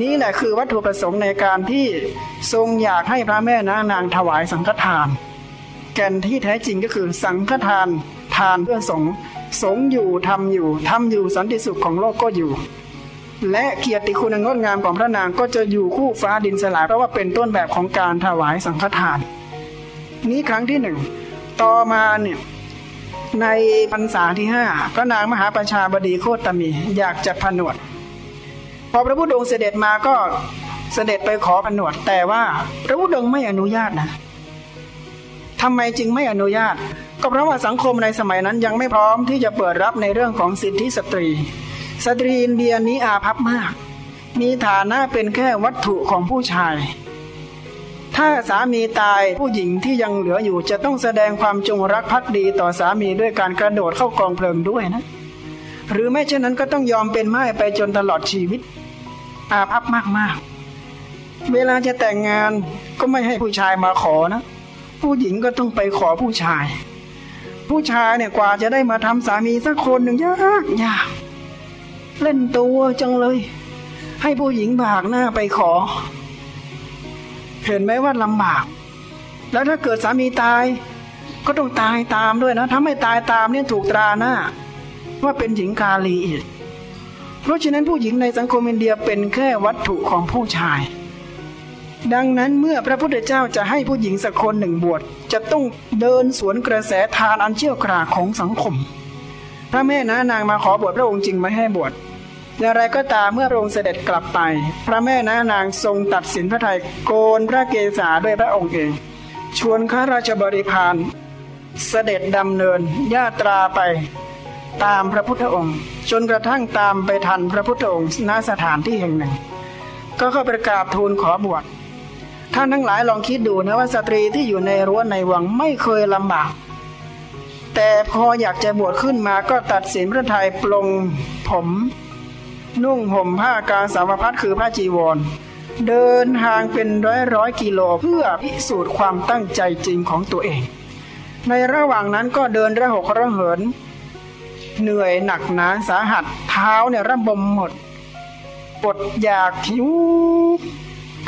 นี้แหละคือวัตถุประสงค์ในการที่ทรงอยากให้พระแม่นางนางถวายสังฆทาน แก่นที่แท้จริงก็คือสังฆทานทานเพื่อสงฆ์สงฆ์อยู่ทำอยู่ทำอยู่สันติสุขของโลกก็อยู่ และเกียรติคุณงดงามของพระนางก็จะอยู่คู่ฟ้าดินสลายเพราะว่าเป็นต้นแบบของการถวายสังฆทาน นี้ครั้งที่หนึ่งต่อมาเนี่ยในพรรษาที่ห้าพระนางมหาประชาบดีโคตมี อยากจะผนวด พอพระพุทธองค์เสด็จมาก็เสด็จไปขอผนวช แต่ว่าพระพุทธองค์ไม่อนุญาตนะทำไมจึงไม่อนุญาต ก็เพราะว่าสังคมในสมัยนั้นยังไม่พร้อมที่จะเปิดรับในเรื่องของสิทธิสตรี สตรีอินเดียนี้อาภัพมาก มีฐานะเป็นแค่วัตถุของผู้ชาย ถ้าสามีตายผู้หญิงที่ยังเหลืออยู่จะต้องแสดงความจงรักภักดีต่อสามีด้วยการกระโดดเข้ากองเพลิงด้วยนะ หรือไม่เช่นนั้นก็ต้องยอมเป็นไม้ไปจนตลอดชีวิต อาภัพมากๆ เวลาจะแต่งงานก็ไม่ให้ผู้ชายมาขอนะ ผู้หญิงก็ต้องไปขอผู้ชาย ผู้ชายเนี่ยกว่าจะได้มาทำสามีสักคนหนึ่งยากยาก เล่นตัวจังเลย ให้ผู้หญิงบากหน้าไปขอ เห็นไหมว่าลำบาก แล้วถ้าเกิดสามีตาย ก็ต้องตายตามด้วยนะถ้าไม่ตายตามเนี่ยถูกตราหน้า ว่าเป็นหญิงกาลีอีกเพราะฉะนั้นผู้หญิงในสังคมอินเดียเป็นแค่วัตถุของผู้ชายดังนั้นเมื่อพระพุทธเจ้าจะให้ผู้หญิงสักคนหนึ่งบวชจะต้องเดินสวนกระแสทานอันเชี่ยวกรากของสังคม พระแม่นานางมาขอบวชพระองค์จริงไม่ให้บวชอย่างไรก็ตามเมื่อพระองค์เสด็จกลับไป พระแม่นานางทรงตัดสินพระทัยโกนพระเกศาด้วยพระองค์เอง ชวนข้าราชบริพารเสด็จดำเนินญาตราไปตามพระพุทธองค์ จนกระทั่งตามไปทันพระพุทธองค์ณสถานที่แห่งหนึ่ง ก็เข้าประกราบทูลขอบวชท่านทั้งหลายลองคิดดูนะว่าสตรีที่อยู่ในรั้วในวังไม่เคยลำบาก แต่พออยากจะบวชขึ้นมาก็ตัดสินพระทัยปลงผม นุ่งห่มผ้ากาสาวพัดคือผ้าจีวร เดินทางเป็นร้อยร้อยกิโลเพื่อพิสูจน์ความตั้งใจจริงของตัวเอง ในระหว่างนั้นก็เดินระหกระเหิน เหนื่อยหนักหนาสาหัสเท้าเนี่ยระบมหมดปดอยากหิว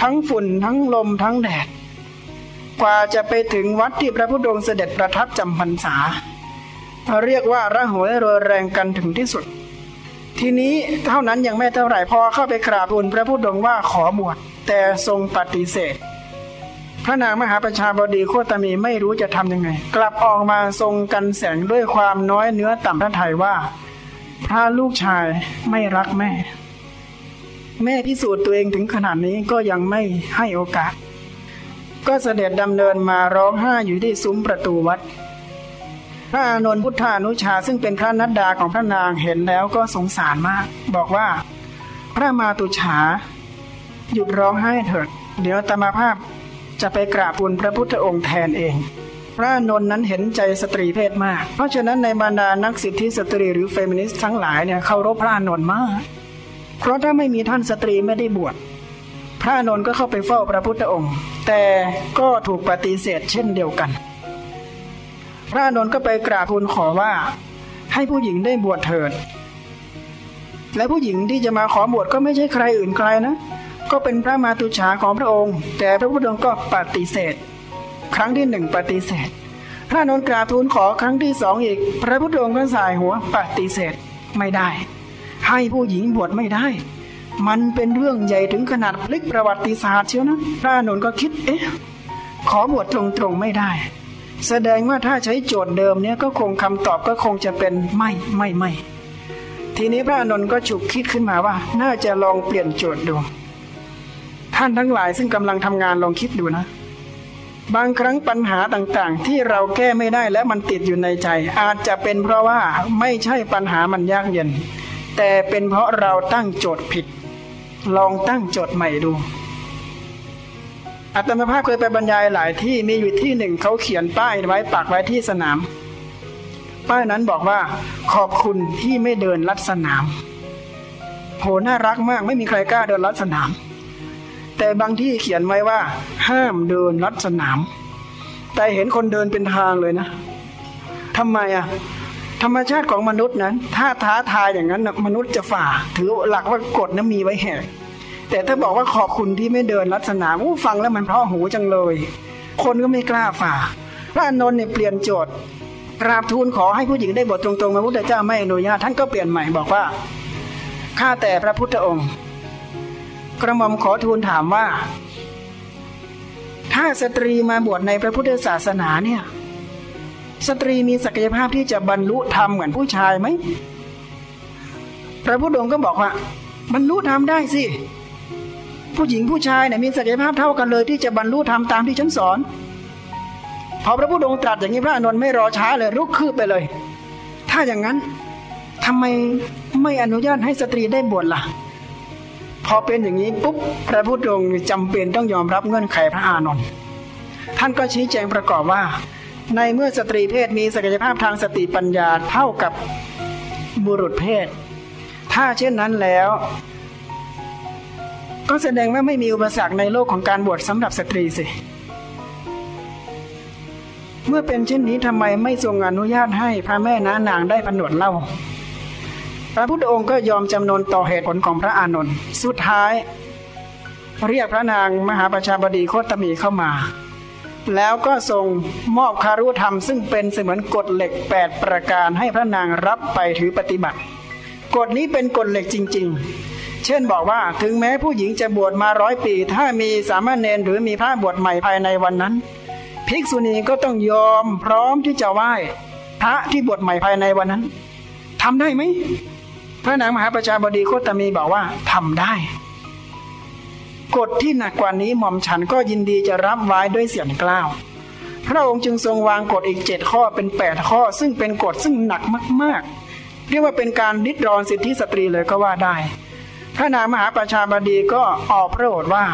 ทั้งฝุ่นทั้งลมทั้งแดด กว่าจะไปถึงวัดที่พระพุทธองค์เสด็จประทับจำพรรษา เรียกว่าระหวยโรยแรงกันถึงที่สุด ทีนี้เท่านั้นยังไม่เท่าไหร่พอเข้าไปกราบทูลพระพุทธองค์ว่าขอบวชแต่ทรงปฏิเสธ พระนางมหาประชาบดีโคตมีไม่รู้จะทำยังไง กลับออกมาทรงกันแสงด้วยความน้อยเนื้อต่ำพระทัยว่า พระลูกชายไม่รักแม่ แม่พิสูจน์ตัวเองถึงขนาดนี้ก็ยังไม่ให้โอกาส ก็เสด็จดำเนินมาร้องไห้อยู่ที่ซุ้มประตูวัด พระอานนท์พุทธอนุชา ซึ่งเป็นพระนัดดาของพระนางเห็นแล้วก็สงสารมาก บอกว่า พระมาตุจฉา หยุดร้องไห้เถิด เดี๋ยวอาตมาภาพจะไปกราบทูลพระพุทธองค์แทนเอง พระอานนท์นั้นเห็นใจสตรีเพศมาก เพราะฉะนั้นในบรรดานักสิทธิสตรีหรือเฟมินิสต์ทั้งหลายเนี่ยเคารพพระอานนท์มาก เพราะถ้าไม่มีท่านสตรีไม่ได้บวชพระนนท์ก็เข้าไปเฝ้าพระพุทธองค์ แต่ก็ถูกปฏิเสธเช่นเดียวกัน พระนนท์ก็ไปกราบทูลขอว่า ให้ผู้หญิงได้บวชเถิด และผู้หญิงที่จะมาขอบวชก็ไม่ใช่ใครอื่นไกลนะ ก็เป็นพระมาตุฉาของพระองค์ แต่พระพุทธองค์ก็ปฏิเสธ ครั้งที่หนึ่งปฏิเสธ พระนนท์กราบทูลขอครั้งที่สองอีก พระพุทธองค์ก็สายหัวปฏิเสธไม่ได้ ให้ผู้หญิงบวชไม่ได้มันเป็นเรื่องใหญ่ถึงขนาดพลิกประวัติศาสตร์เชียวนะ พระนนท์ก็คิด เอ๊ะ ขอบวชตรงๆไม่ได้ แสดงว่าถ้าใช้โจทย์เดิมเนี่ยก็คงคำตอบก็คงจะเป็นไม่ไม่ไม่ ทีนี้พระอานนท์ก็ฉุกคิดขึ้นมาว่า น่าจะลองเปลี่ยนโจทย์ดู ท่านทั้งหลายซึ่งกำลังทำงานลองคิดดูนะ บางครั้งปัญหาต่างๆ ที่เราแก้ไม่ได้และมันติดอยู่ในใจ อาจจะเป็นเพราะว่าไม่ใช่ปัญหามันยากเย็น แต่เป็นเพราะเราตั้งโจทย์ผิด ลองตั้งโจทย์ใหม่ดู อัตมาภาพเคยไปบรรยายหลายที่มีอยู่ที่หนึ่งเขาเขียนป้ายไว้ปักไว้ที่สนาม ป้ายนั้นบอกว่า ขอบคุณที่ไม่เดินลัดสนามโหน่ารักมากไม่มีใครกล้าเดินลัดสนาม แต่บางที่เขียนไว้ว่า ห้ามเดินลัดสนาม แต่เห็นคนเดินเป็นทางเลยนะทำไมอะธรรมชาติของมนุษย์นั้น ถ้าท้าทายอย่างนั้นมนุษย์จะฝ่า ถือหลักว่ากฎนั้นมีไว้แหก แต่ถ้าบอกว่าขอบคุณที่ไม่เดินลัดสนามฟังแล้วมันเพราะหูจังเลย คนก็ไม่กล้าฝ่า พระอานนท์เนี่ยเปลี่ยนโจทย์กราบทูลขอให้ผู้หญิงได้บทตรงๆพระพุทธเจ้าไม่อนุญาตท่านก็เปลี่ยนใหม่บอกว่าข้าแต่พระพุทธองค์ กระหม่อมขอทูลถามว่า ถ้าสตรีมาบวชในพระพุทธศาสนาเนี่ย สตรีมีศักยภาพที่จะบรรลุธรรมเหมือนผู้ชายไหมพระพุทธองค์ก็บอกว่าบรรลุธรรมได้สิ ผู้หญิงผู้ชายเนี่ยมีศักยภาพเท่ากันเลย ที่จะบรรลุธรรมตามที่ฉันสอน พอพระพุทธองค์ตรัสอย่างนี้พระอานนท์ไม่รอช้าเลยรุกคืบไปเลย ถ้าอย่างนั้นทำไมไม่อนุญาตให้สตรีได้บวชล่ะ พอเป็นอย่างนี้ปุ๊บพระพุทธองค์จำเป็นต้องยอมรับเงื่อนไขพระอานนท์ท่านก็ชี้แจงประกอบว่า ในเมื่อสตรีเพศมีศักยภาพทางสติปัญญาเท่ากับบุรุษเพศ ถ้าเช่นนั้นแล้ว ก็แสดงว่าไม่มีอุปสรรคในโลกของการบวชสำหรับสตรีสิ เมื่อเป็นเช่นนี้ทำไมไม่ทรงอนุญาตให้พระแม่นานางได้ผนวดเล่า พระพุทธองค์ก็ยอมจำนนต่อเหตุผลของพระอานนท์สุดท้าย เรียกพระนางมหาประชาบดีโคตมีเข้ามา แล้วก็ทรงมอบคารุธรรม ซึ่งเป็นเสมือนกฎเหล็ก 8 ประการให้พระนางรับไปถือปฏิบัติกฎนี้เป็นกฎเหล็กจริง ๆ เช่นบอกว่า ถึงแม้ผู้หญิงจะบวชมาร้อยปี ถ้ามีสามารถเนรหรือมีพระบวชใหม่ภายในวันนั้น ภิกษุณีก็ต้องยอมพร้อมที่จะไหว้พระที่บวชใหม่ภายในวันนั้นทำได้ไหมพระนางมหาประชาบดีโคตมีบอกว่าทำได้กฎที่หนักกว่านี้หม่อมฉันก็ยินดีจะรับไว้ด้วยเสียงกล้าว พระองค์จึงทรงวางกฎอีกเจ็ดข้อเป็นแปดข้อ ซึ่งเป็นกฎซึ่งหนักมาก ๆ เรียกว่าเป็นการดิดรอนสิทธิสตรีเลยก็ว่าได้ พระนางมหาประชาบดีก็ออกพระโอษฐ์ว่า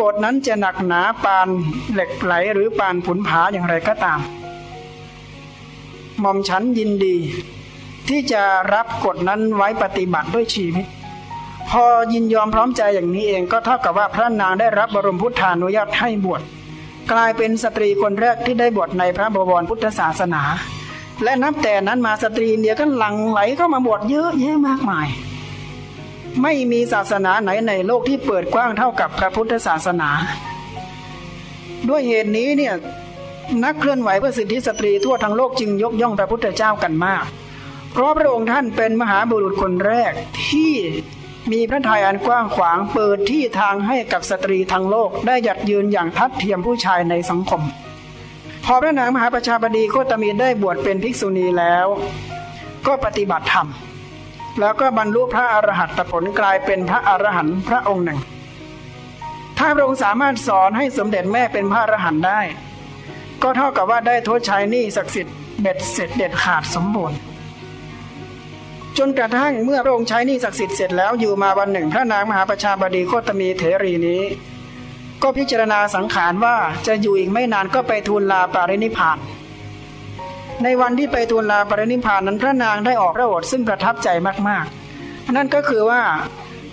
กฎนั้นจะหนักหนาปานเหล็กไหลหรือปานผุนผาอย่างไรก็ตาม หม่อมฉันยินดี ที่จะรับกฎนั้นไว้ปฏิบัติด้วยชีวิต พอยินยอมพร้อมใจอย่างนี้เองก็เท่ากับว่าพระนางได้รับบรมพุทธานุญาตให้บวชกลายเป็นสตรีคนแรกที่ได้บวชในพระบวรพุทธศาสนา และนับแต่นั้นมาสตรีเดียก็หลั่งไหลเข้ามาบวชเยอะแยะมากมาย ไม่มีศาสนาไหนในโลกที่เปิดกว้างเท่ากับพระพุทธศาสนา ด้วยเหตุนี้เนี่ยนักเคลื่อนไหวเพื่อสิทธิสตรีทั่วทั้งโลกจึงยกย่องพระพุทธเจ้ากันมาก เพราะพระองค์ท่านเป็นมหาบุรุษคนแรกที่มีพระทัยอันกว้างขวางเปิดที่ทางให้กับสตรีทั้งโลก ได้หยัดยืนอย่างทัดเทียมผู้ชายในสังคม พอพระนางมหาประชาบดีโคตมีได้บวชเป็นภิกษุณีแล้ว ก็ปฏิบัติธรรม แล้วก็บรรลุพระอรหัตผลกลายเป็นพระอรหันต์พระองค์หนึ่ง ถ้าพระองค์สามารถสอนให้สมเด็จแม่เป็นพระอรหันต์ได้ ก็เท่ากับว่าได้ทดใช้นี้ศักดิ์สิทธิ์เบ็ดเสร็จเด็ดขาดสมบูรณ์จนกระทั่งเมื่อพระองค์ใช้นี่ศักดิ์สิทธิ์เสร็จแล้วอยู่มาวันหนึ่ง พระนางมหาประชาบดีโคตมีเถรีนี้ ก็พิจารณาสังขารว่าจะอยู่อีกไม่นานก็ไปทูลลาปารินิพาน ในวันที่ไปทูลลาปรินิพานนั้นพระนางได้ออกพระโอษฐ์ซึ่งประทับใจมากๆ นั่นก็คือว่า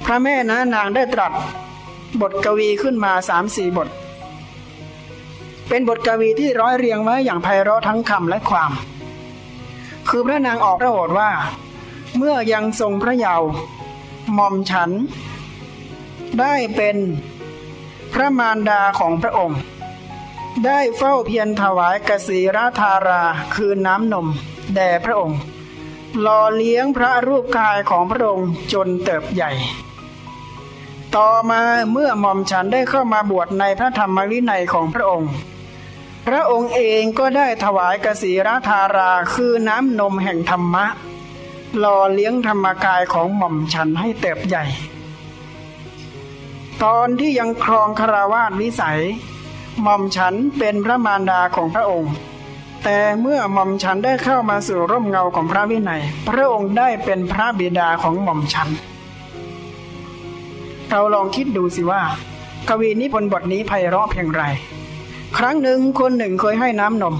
พระแม่นะนางได้ตรัสบทกวีขึ้นมาสามสี่บท เป็นบทกวีที่ร้อยเรียงไว้อย่างไพเราะทั้งคำและความ คือพระนางออกพระโอษฐ์ว่า เมื่อยังทรงพระเยาว์หม่อมฉัน ได้เป็นพระมารดาของพระองค์ ได้เฝ้าเพียรถวายกสีราธาราคือน้ำนม แด่พระองค์หล่อเลี้ยงพระรูปกายของพระองค์จนเติบใหญ่ ต่อมาเมื่อหม่อมฉันได้เข้ามาบวชในพระธรรมวินัยของพระองค์ พระองค์เองก็ได้ถวายกสีราธาราคือน้ำนมแห่งธรรมะหล่อเลี้ยงธรรมกายของหม่อมฉันให้เติบใหญ่ ตอนที่ยังครองคาราวาสวิสัย หม่อมฉันเป็นพระมารดาของพระองค์ แต่เมื่อหม่อมฉันได้เข้ามาสู่ร่มเงาของพระวินัย พระองค์ได้เป็นพระบิดาของหม่อมฉัน เราลองคิดดูสิว่า กวีนิพนธ์บทนี้ไพเราะเพียงไร ครั้งหนึ่งคนหนึ่งเคยให้น้ำนม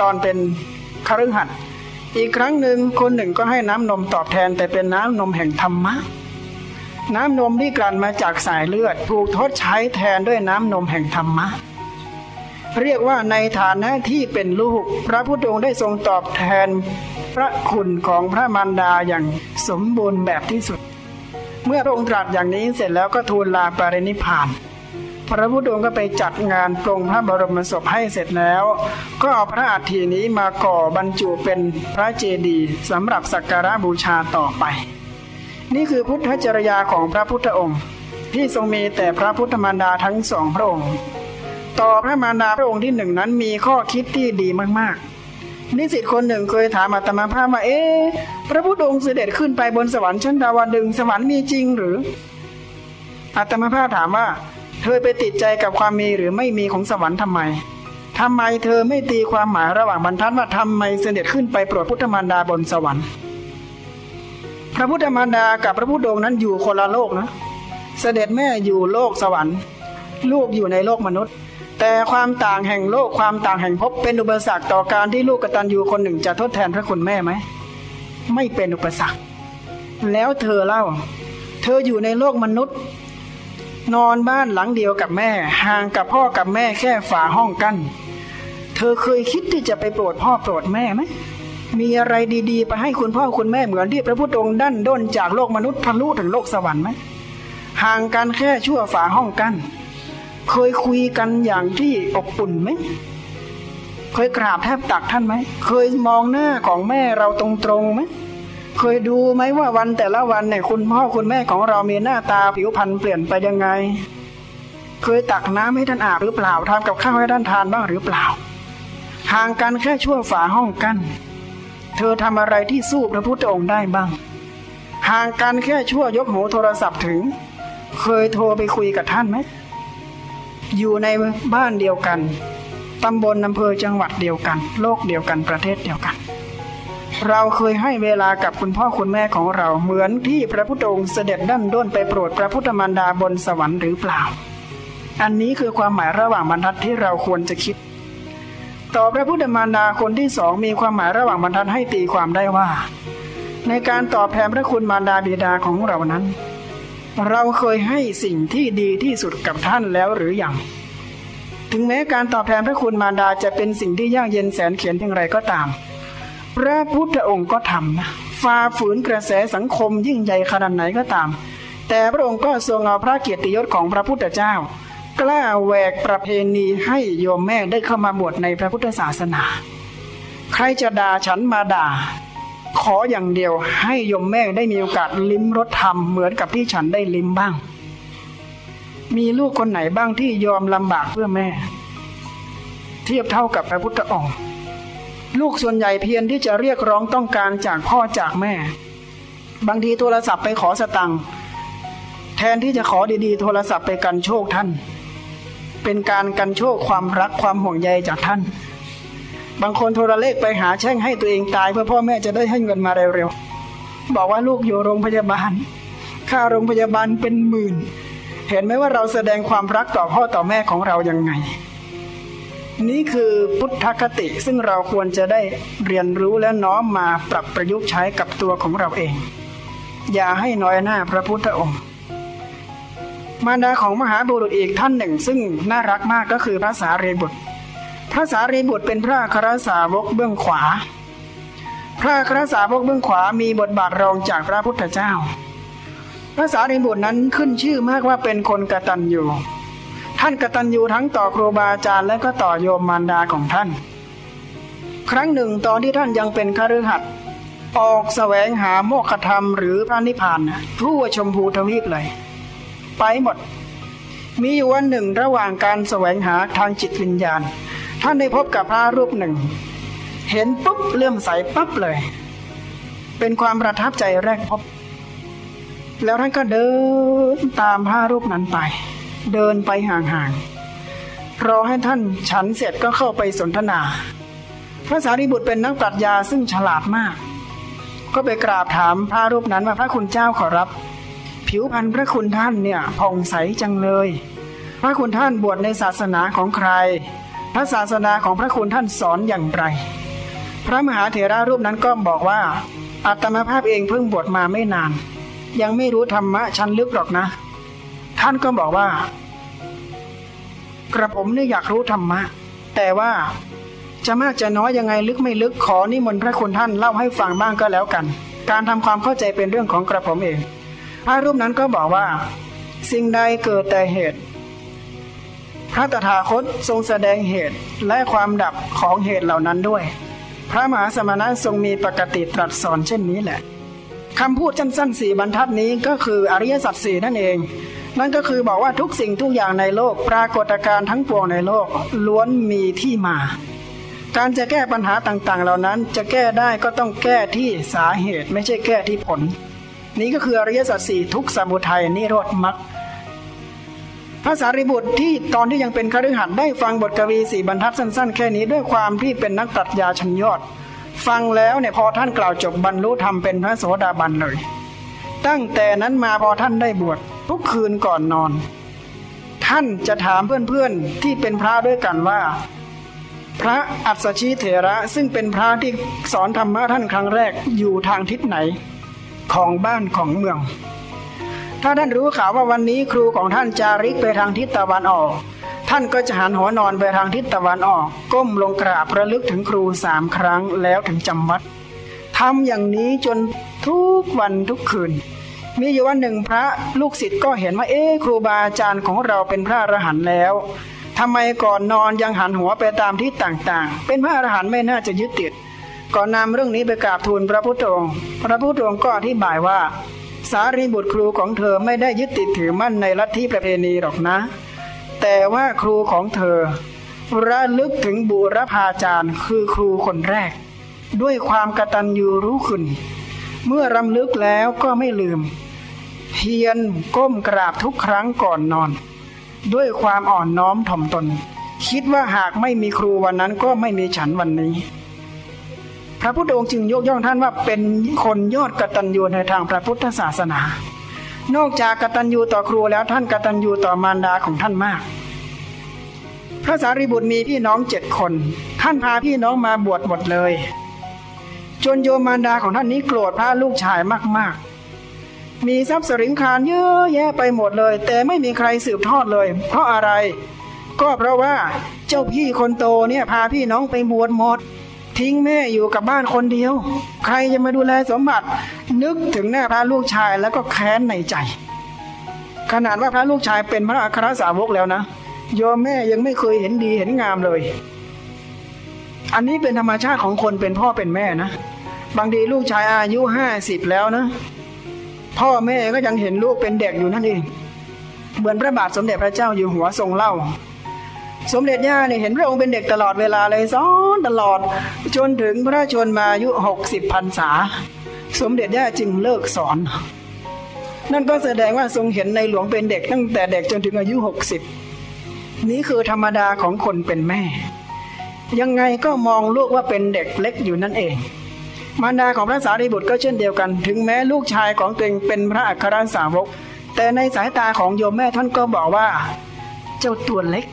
ตอนเป็นคฤหัสถ์อีกครั้งหนึ่งคนหนึ่งก็ให้น้ำนมตอบแทนแต่เป็นน้ำนมแห่งธรรมะ น้ำนมที่กลั่นมาจากสายเลือด ถูกทดใช้แทนด้วยน้ำนมแห่งธรรมะ เรียกว่าในฐานะที่เป็นลูก พระพุทธองค์ได้ทรงตอบแทนพระคุณของพระมารดาอย่างสมบูรณ์แบบที่สุด เมื่อพระองค์ตรัสอย่างนี้เสร็จแล้วก็ทูลลาปรินิพาน พระพุทธองค์ก็ไปจัดงานปรงพระบรมศพให้เสร็จแล้ว ก็เอาพระอัฐินี้มาก่อบรรจุเป็นพระเจดีย์สำหรับสักการะบูชาต่อไป นี่คือพุทธจริยาของพระพุทธองค์ ที่ทรงมีแต่พระพุทธมารดาทั้งสองพระองค์ ต่อพระมารดาพระองค์ที่หนึ่งนั้นมีข้อคิดที่ดีมากๆ นิสิตคนหนึ่งเคยถามอาตมาภาพว่าเอ๊ะพระพุทธองค์เสด็จขึ้นไปบนสวรรค์ชั้นดาวดึงสวรรค์มีจริงหรืออาตมาภาพถามว่า เธอไปติดใจกับความมีหรือไม่มีของสวรรค์ทำไมทำไมเธอไม่ตีความหมายระหว่างบรรทัดว่าทำไมเสด็จขึ้นไปโปรดพุทธมารดาบนสวรรค์ พระพุทธมารดากับพระพุทธองค์นั้นอยู่คนละโลกนะ เสด็จแม่อยู่โลกสวรรค์ ลูกอยู่ในโลกมนุษย์ แต่ความต่างแห่งโลกความต่างแห่งภพเป็นอุปสรรคต่อการที่ลูกกตัญญูคนหนึ่งจะทดแทนพระคุณแม่ไหมไม่เป็นอุปสรรค แล้วเธอเล่า เธออยู่ในโลกมนุษย์ นอนบ้านหลังเดียวกับแม่ ห่างกับพ่อกับแม่แค่ฝาห้องกัน้นเธอเคยคิดที่จะไปโปรดพ่อโปรดแม่ไหมมีอะไรดีๆ ไปให้คุณพ่อคุณแม่เหมือนที่พระพุทธองค์ดั้นด้นจากโลกมนุษย์ทะลุถึงโลกสวรรค์ไหมห่างกันแค่ชั่วฝาห้องกัน้น เคยคุยกันอย่างที่อบอุ่นไหม เคยกราบแทบตักท่านไหม เคยมองหน้าของแม่เราตรงๆไหม เคยดูไหมว่าวันแต่ละวันเนี่ยคุณพ่อคุณแม่ของเรามีหน้าตาผิวพรรณเปลี่ยนไปยังไง เคยตักน้ำให้ท่านอาบหรือเปล่าทำกับข้าวให้ท่านทานบ้างหรือเปล่า ห่างกันแค่ชั่วฝาห้องกัน้นเธอทำอะไรที่สู้พระพุทธองค์ได้บ้าง ห่างกันแค่ชั่วยกหูโทรศัพท์ถึง เคยโทรไปคุยกับท่านไหม อยู่ในบ้านเดียวกัน ตำบลอำเภอจังหวัดเดียวกัน โลกเดียวกันประเทศเดียวกัน เราเคยให้เวลากับคุณพ่อคุณแม่ของเราเหมือนที่พระพุทธองค์เสด็จดั้นด้นไปโปรดพระพุทธมารดาบนสวรรค์หรือเปล่า อันนี้คือความหมายระหว่างบรรทัดที่เราควรจะคิด ต่อพระพุทธมารดาคนที่สองมีความหมายระหว่างบรรทัดให้ตีความได้ว่า ในการตอบแทนพระคุณมารดาบิดาของเรานั้น เราเคยให้สิ่งที่ดีที่สุดกับท่านแล้วหรืออยังถึงแม้การตอบแทนพระคุณมารดาจะเป็นสิ่งที่ยากเย็นแสนเขียนเพียงไรก็ตาม พระพุทธองค์ก็ทำนะฝ่าฝืนกระแสสังคมยิ่งใหญ่ขนาดไหนก็ตาม แต่พระองค์ก็ทรงเอาพระเกียรติยศของพระพุทธเจ้า กล้าแหวกประเพณีให้โยมแม่ได้เข้ามาบวชในพระพุทธศาสนา ใครจะด่าฉันมาด่า ขออย่างเดียวให้ยมแม่ได้มีโอกาสลิ้มรสธรรมเหมือนกับที่ฉันได้ลิ้มบ้าง มีลูกคนไหนบ้างที่ยอมลำบากเพื่อแม่ เทียบเท่ากับพระพุทธองค์ ลูกส่วนใหญ่เพียรที่จะเรียกร้องต้องการจากพ่อจากแม่ บางทีโทรศัพท์ไปขอสตังค์แทนที่จะขอดีๆ โทรศัพท์ไปกันโชคท่าน เป็นการกันโชคความรักความห่วงใยจากท่าน บางคนโทรเลขไปหาแช่งให้ตัวเองตายเพื่อพ่อแม่จะได้ให้เงินมาเร็วๆบอกว่าลูกอยู่โรงพยาบาล ค่าโรงพยาบาลเป็นหมื่น เห็นไหมว่าเราแสดงความรักต่อพ่อต่อแม่ของเรายังไง นี่คือพุทธคติซึ่งเราควรจะได้เรียนรู้และน้อมมาปรับประยุกต์ใช้กับตัวของเราเอง อย่าให้น้อยหน้าพระพุทธองค์มารดาของมหาบุรุษอีกท่านหนึ่ง ซึ่งน่ารักมากก็คือพระสารีบุตร พระสารีบุตรเป็นพระครสาวกเบื้องขวา พระครสาวกเบื้องขวามีบทบาทรองจากพระพุทธเจ้า พระสารีบุตรนั้นขึ้นชื่อมากว่าเป็นคนกตัญญูท่านกตัญญูทั้งต่อครูบาอาจารย์และก็ต่อโยมมารดาของท่าน ครั้งหนึ่งตอนที่ท่านยังเป็นคฤหัสถ์ออกแสวงหาโมฆะธรรมหรือพระนิพพานทั่วชมพูทวีปเลย ไปหมด มีอยู่วันหนึ่งระหว่างการแสวงหาทางจิตวิญญาณ ท่านได้พบกับพระรูปหนึ่ง เห็นปุ๊บเลื่อมใสปั๊บเลย เป็นความประทับใจแรกพบ แล้วท่านก็เดินตามพระรูปนั้นไป เดินไปห่างๆรอให้ท่านฉันเสร็จก็เข้าไปสนทนา พระสารีบุตรเป็นนักปรัชญาซึ่งฉลาดมาก ก็ไปกราบถามพระรูปนั้นว่าพระคุณเจ้าขอรับ ผิวพรรณพระคุณท่านเนี่ยผ่องใสจังเลย พระคุณท่านบวชในศาสนาของใคร ระศาสนาของพระคุณท่านสอนอย่างไร พระมหาเถระรูปนั้นก็บอกว่าอาตมาภาพเองเพิ่งบวชมาไม่นาน ยังไม่รู้ธรรมะชั้นลึกหรอกนะ ท่านก็บอกว่า กระผมเนี่ยอยากรู้ธรรมะ แต่ว่าจะมากจะน้อยยังไงลึกไม่ลึกขอนิมนต์พระคุณท่านเล่าให้ฟังบ้างก็แล้วกัน การทำความเข้าใจเป็นเรื่องของกระผมเองพระรูปนั้นก็บอกว่า สิ่งใดเกิดแต่เหตุ ระตถาคตทรงแสดงเหตุและความดับของเหตุเหล่านั้นด้วย พระมหาสมณะทรงมีปกติตรัสสอนเช่นนี้แหละคำพูดสั้นๆสี่บรรทัดนี้ก็คืออริยสัจสี่นั่นเอง นั่นก็คือบอกว่าทุกสิ่งทุกอย่างในโลก ปรากฏการณ์ทั้งปวงในโลกล้วนมีที่มา การจะแก้ปัญหาต่างๆ เหล่านั้นจะแก้ได้ก็ต้องแก้ที่สาเหตุไม่ใช่แก้ที่ผล นี้ก็คืออริยสัจสี่ทุกสมุทัยนิโรธมรรค พระสารีบุตรที่ตอนที่ยังเป็นคฤหัสถ์ได้ฟังบทกวีสี่บรรทัดสั้น ๆ แค่นี้ด้วยความที่เป็นนักปรัชญาชั้นยอด ฟังแล้วเนี่ยพอท่านกล่าวจบบรรลุธรรมเป็นพระโสดาบันเลย ตั้งแต่นั้นมาพอท่านได้บวชทุกคืนก่อนนอน ท่านจะถามเพื่อนๆที่เป็นพระด้วยกันว่า พระอัศชีเถระซึ่งเป็นพระที่สอนธรรมะท่านครั้งแรกอยู่ทางทิศไหนของบ้านของเมือง ถ้าท่านรู้ข่าวว่าวันนี้ครูของท่านจาริกไปทางทิศตะวันออก ท่านก็จะหันหัวนอนไปทางทิศตะวันออก ก้มลงกราบระลึกถึงครูสามครั้งแล้วถึงจำวัดทำอย่างนี้จนทุกวันทุกคืน มีอยู่วันหนึ่งพระลูกศิษย์ก็เห็นว่าเอ๊ครูบาอาจารย์ของเราเป็นพระอรหันต์แล้วทำไมก่อนนอนยังหันหัวไปตามทิศต่างๆ เป็นพระอรหันต์ไม่น่าจะยึดติดก่อนนำเรื่องนี้ไปกราบทูลพระพุทธองค์ พระพุทธองค์ก็อธิบายว่า สารีบุตรครูของเธอไม่ได้ยึดติดถือมั่นในลัทธิประเพณีหรอกนะ แต่ว่าครูของเธอ ระลึกถึงบุรพาจารย์คือครูคนแรก ด้วยความกตัญญูรู้คุณ เมื่อรำลึกแล้วก็ไม่ลืม เพียรก้มกราบทุกครั้งก่อนนอน ด้วยความอ่อนน้อมถ่อมตน คิดว่าหากไม่มีครูวันนั้นก็ไม่มีฉันวันนี้ ระพุทธองค์จึงยกย่องท่านว่าเป็นคนยอดกตัญญูในทางพระพุทธศาสนา นอกจากกตัญญูต่อครูแล้วท่านกตัญญูต่อมารดาของท่านมาก พระสารีบุตรมีพี่น้องเจ็ดคน ท่านพาพี่น้องมาบวชหมดเลย จนโยมมารดาของท่านนี้โกรธพระลูกชายมากๆ มีทรัพย์สริงคารเยอะแยะไปหมดเลย แต่ไม่มีใครสืบทอดเลย เพราะอะไร ก็เพราะว่าเจ้าพี่คนโตเนี่ยพาพี่น้องไปบวชหมด ทิ้งแม่อยู่กับบ้านคนเดียว ใครจะมาดูแลสมบัติ นึกถึงหน้าพระลูกชายแล้วก็แค้นในใจ ขนาดว่าพระลูกชายเป็นพระอัครสาวกแล้วนะโยมแม่ยังไม่เคยเห็นดีเห็นงามเลย อันนี้เป็นธรรมชาติของคนเป็นพ่อเป็นแม่นะ บางทีลูกชายอายุห้าสิบแล้วนะ พ่อแม่ก็ยังเห็นลูกเป็นเด็กอยู่นั่นเอง เหมือนพระบาทสมเด็จพระเจ้าอยู่หัวทรงเล่า สมเด็จย่าเนี่ยเห็นพระองค์เป็นเด็กตลอดเวลาเลยสอนตลอดจนถึงพระชนมาอายุหกสิบพรรษา สมเด็จย่าจึงเลิกสอน นั่นก็แสดงว่าทรงเห็นในหลวงเป็นเด็กตั้งแต่เด็กจนถึงอายุหกสิบนี่คือธรรมดาของคนเป็นแม่ ยังไงก็มองลูกว่าเป็นเด็กเล็กอยู่นั่นเอง มารดาของพระสารีบุตรก็เช่นเดียวกัน ถึงแม้ลูกชายของตัวเองเป็นพระอัครสาวก แต่ในสายตาของโยมแม่ท่านก็บอกว่า เจ้าตัวเล็ก